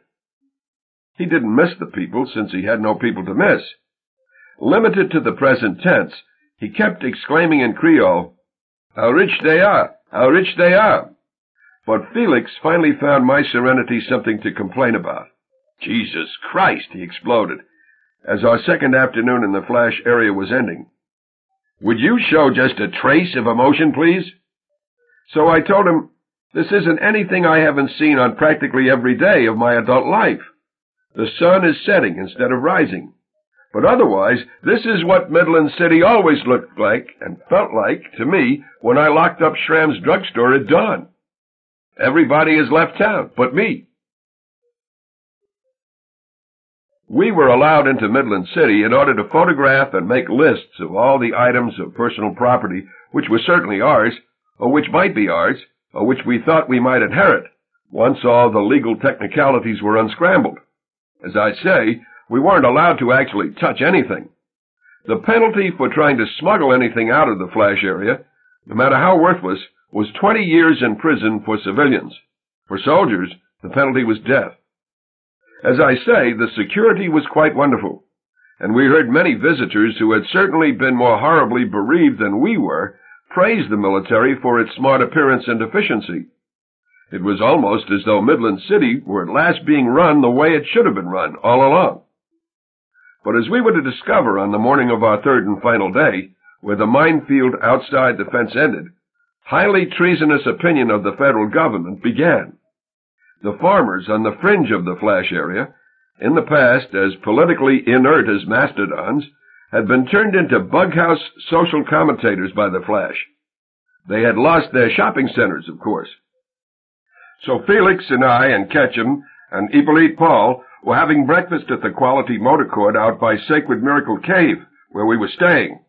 He didn't miss the people since he had no people to miss. Limited to the present tense, he kept exclaiming in Creole, How rich they are! How rich they are! But Felix finally found my serenity something to complain about. Jesus Christ, he exploded, as our second afternoon in the Flash area was ending. Would you show just a trace of emotion, please? So I told him, this isn't anything I haven't seen on practically every day of my adult life. The sun is setting instead of rising. But otherwise, this is what Midland City always looked like and felt like to me when I locked up Schramm's drugstore at dawn. Everybody has left town, but me. We were allowed into Midland City in order to photograph and make lists of all the items of personal property which were certainly ours, or which might be ours, or which we thought we might inherit, once all the legal technicalities were unscrambled. As I say, we weren't allowed to actually touch anything. The penalty for trying to smuggle anything out of the flash area, no matter how worthless, was 20 years in prison for civilians. For soldiers, the penalty was death. As I say, the security was quite wonderful, and we heard many visitors who had certainly been more horribly bereaved than we were praise the military for its smart appearance and efficiency. It was almost as though Midland City were at last being run the way it should have been run all along. But as we were to discover on the morning of our third and final day, where the minefield outside the fence ended, highly treasonous opinion of the federal government began. The farmers on the fringe of the flash area, in the past as politically inert as mastodons, had been turned into bughouse social commentators by the flash. They had lost their shopping centers, of course. So Felix and I and Ketchum and Hippolyte Paul were having breakfast at the Quality Motor Court out by Sacred Miracle Cave, where we were staying,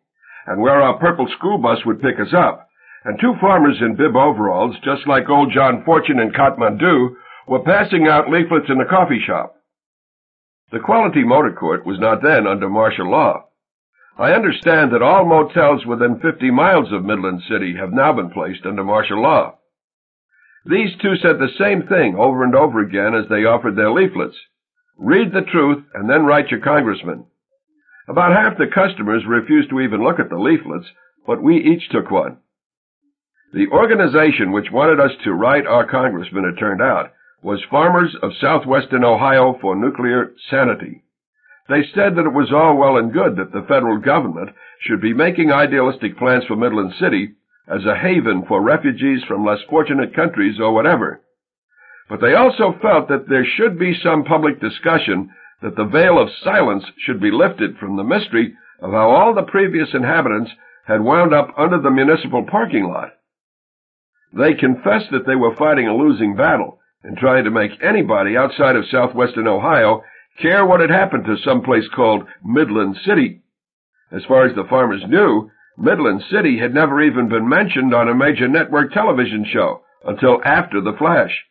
and where our purple school bus would pick us up. And two farmers in bib overalls, just like old John Fortune in Kathmandu, were passing out leaflets in the coffee shop. The Quality Motor Court was not then under martial law. I understand that all motels within 50 miles of Midland City have now been placed under martial law. These two said the same thing over and over again as they offered their leaflets. Read the truth and then write your congressman. About half the customers refused to even look at the leaflets, but we each took one. The organization which wanted us to write our congressman, it turned out, was Farmers of Southwestern Ohio for Nuclear Sanity. They said that it was all well and good that the federal government should be making idealistic plans for Midland City as a haven for refugees from less fortunate countries or whatever. But they also felt that there should be some public discussion that the veil of silence should be lifted from the mystery of how all the previous inhabitants had wound up under the municipal parking lot. They confessed that they were fighting a losing battle and trying to make anybody outside of southwestern Ohio care what had happened to some place called Midland City. As far as the farmers knew, Midland City had never even been mentioned on a major network television show until after the flash.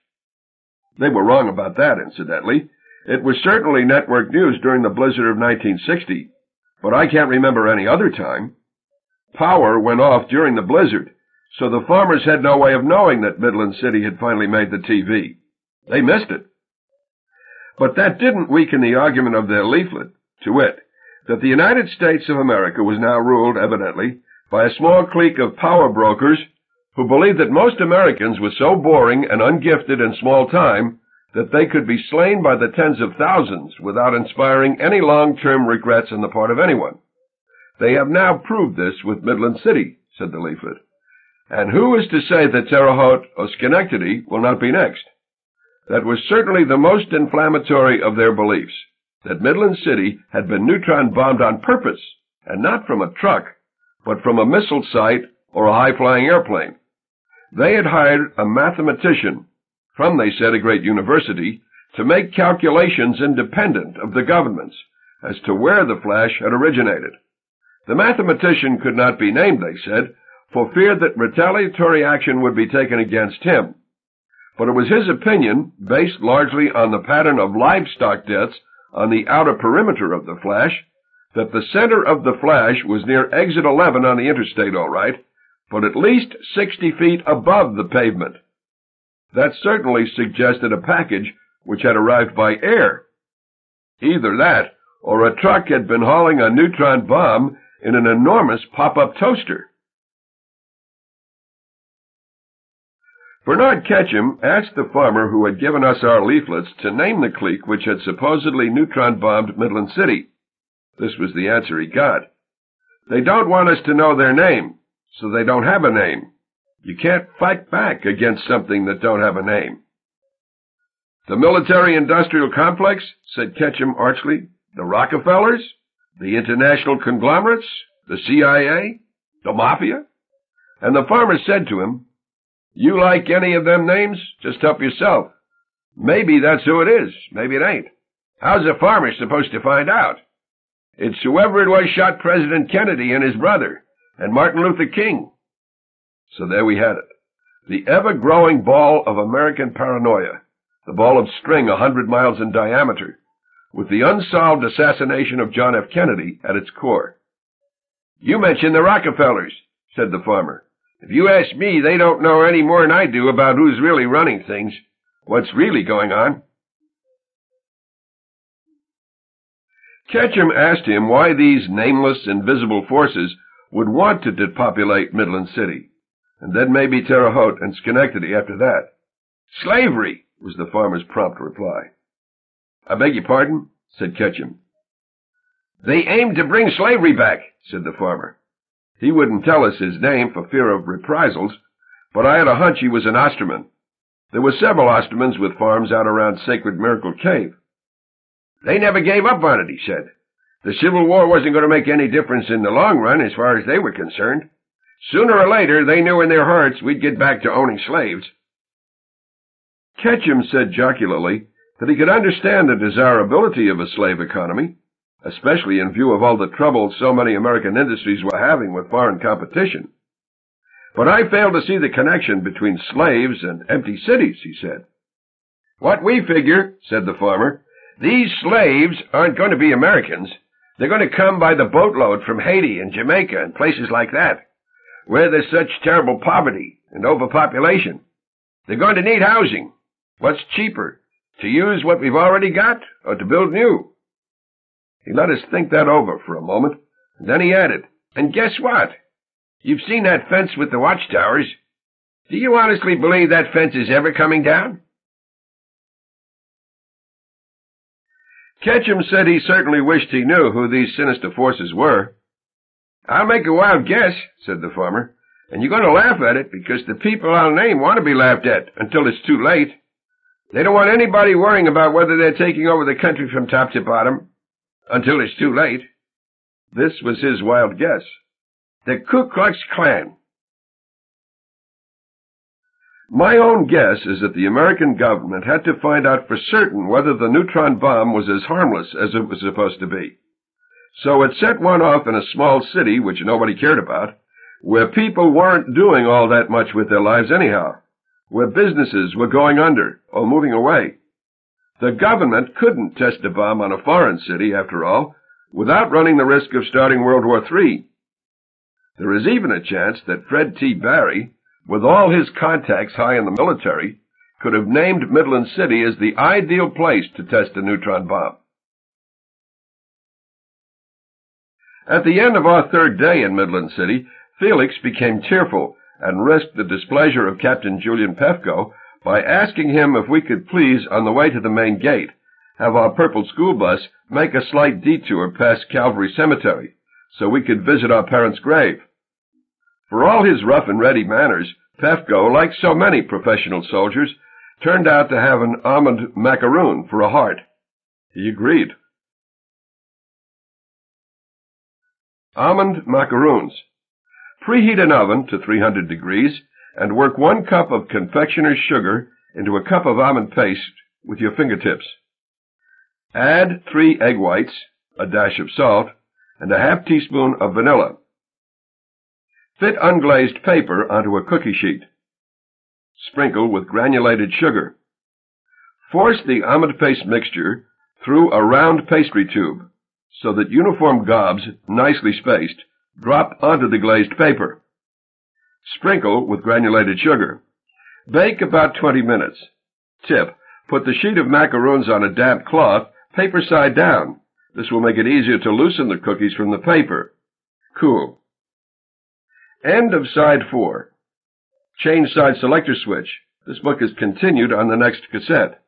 They were wrong about that, incidentally. It was certainly network news during the blizzard of 1960, but I can't remember any other time. Power went off during the blizzard, so the farmers had no way of knowing that Midland City had finally made the TV. They missed it. But that didn't weaken the argument of their leaflet, to wit, that the United States of America was now ruled, evidently, by a small clique of power brokers who believed that most Americans were so boring and ungifted in small time that they could be slain by the tens of thousands without inspiring any long-term regrets on the part of anyone. They have now proved this with Midland City, said the leaflet. And who is to say that Terre Haute or Schenectady will not be next? That was certainly the most inflammatory of their beliefs, that Midland City had been neutron bombed on purpose, and not from a truck, but from a missile site or a high-flying airplane. They had hired a mathematician from, they said, a great university to make calculations independent of the government's as to where the flash had originated. The mathematician could not be named, they said, for fear that retaliatory action would be taken against him. But it was his opinion, based largely on the pattern of livestock deaths on the outer perimeter of the flash, that the center of the flash was near exit 11 on the interstate, all right, but at least 60 feet above the pavement. That certainly suggested a package which had arrived by air. Either that, or a truck had been hauling a neutron bomb in an enormous pop-up toaster. Bernard Ketchum asked the farmer who had given us our leaflets to name the clique which had supposedly neutron bombed Midland City. This was the answer he got. They don't want us to know their name, so they don't have a name. You can't fight back against something that don't have a name. The military-industrial complex, said Ketchum archly. The Rockefellers? The international conglomerates? The CIA? The Mafia? And the farmer said to him, You like any of them names? Just help yourself. Maybe that's who it is. Maybe it ain't. How's a farmer supposed to find out? It's whoever it was shot President Kennedy and his brother and Martin Luther King. So there we had it. The ever-growing ball of American paranoia, the ball of string a hundred miles in diameter, with the unsolved assassination of John F. Kennedy at its core. You mentioned the Rockefellers, said the farmer. If you ask me, they don't know any more than I do about who's really running things, what's really going on. Ketchum asked him why these nameless, invisible forces would want to depopulate Midland City, and then maybe Terre Haute and Schenectady after that. Slavery, was the farmer's prompt reply. I beg your pardon, said Ketchum. They aimed to bring slavery back, said the farmer. He wouldn't tell us his name for fear of reprisals, but I had a hunch he was an Osterman. There were several Ostermans with farms out around Sacred Miracle Cave. They never gave up on it, he said. The Civil War wasn't going to make any difference in the long run as far as they were concerned. Sooner or later, they knew in their hearts we'd get back to owning slaves. Ketchum said jocularly that he could understand the desirability of a slave economy, especially in view of all the trouble so many American industries were having with foreign competition. But I fail to see the connection between slaves and empty cities, he said. What we figure, said the farmer, these slaves aren't going to be Americans. They're going to come by the boatload from Haiti and Jamaica and places like that, where there's such terrible poverty and overpopulation. They're going to need housing. What's cheaper, to use what we've already got or to build new? He let us think that over for a moment, and then he added, And guess what? You've seen that fence with the watchtowers. Do you honestly believe that fence is ever coming down? Ketchum said he certainly wished he knew who these sinister forces were. I'll make a wild guess, said the farmer, and you're going to laugh at it because the people I'll name want to be laughed at until it's too late. They don't want anybody worrying about whether they're taking over the country from top to bottom until it's too late. This was his wild guess. The Ku Klux Klan. My own guess is that the American government had to find out for certain whether the neutron bomb was as harmless as it was supposed to be. So it set one off in a small city, which nobody cared about, where people weren't doing all that much with their lives anyhow, where businesses were going under or moving away. The government couldn't test a bomb on a foreign city, after all, without running the risk of starting World War III. There is even a chance that Fred T. Barry, with all his contacts high in the military, could have named Midland City as the ideal place to test a neutron bomb. At the end of our third day in Midland City, Felix became tearful and risked the displeasure of Captain Julian Pefko by asking him if we could please, on the way to the main gate, have our purple school bus make a slight detour past Calvary Cemetery so we could visit our parents' grave. For all his rough and ready manners, Pefko, like so many professional soldiers, turned out to have an almond macaroon for a heart. He agreed. Almond macaroons. Preheat an oven to 300 degrees and work one cup of confectioner's sugar into a cup of almond paste with your fingertips. Add three egg whites, a dash of salt, and a half teaspoon of vanilla. Fit unglazed paper onto a cookie sheet. Sprinkle with granulated sugar. Force the almond paste mixture through a round pastry tube so that uniform gobs, nicely spaced, drop onto the glazed paper. Sprinkle with granulated sugar. Bake about 20 minutes. Tip, put the sheet of macaroons on a damp cloth, paper side down. This will make it easier to loosen the cookies from the paper. Cool. End of side 4. Change side selector switch. This book is continued on the next cassette.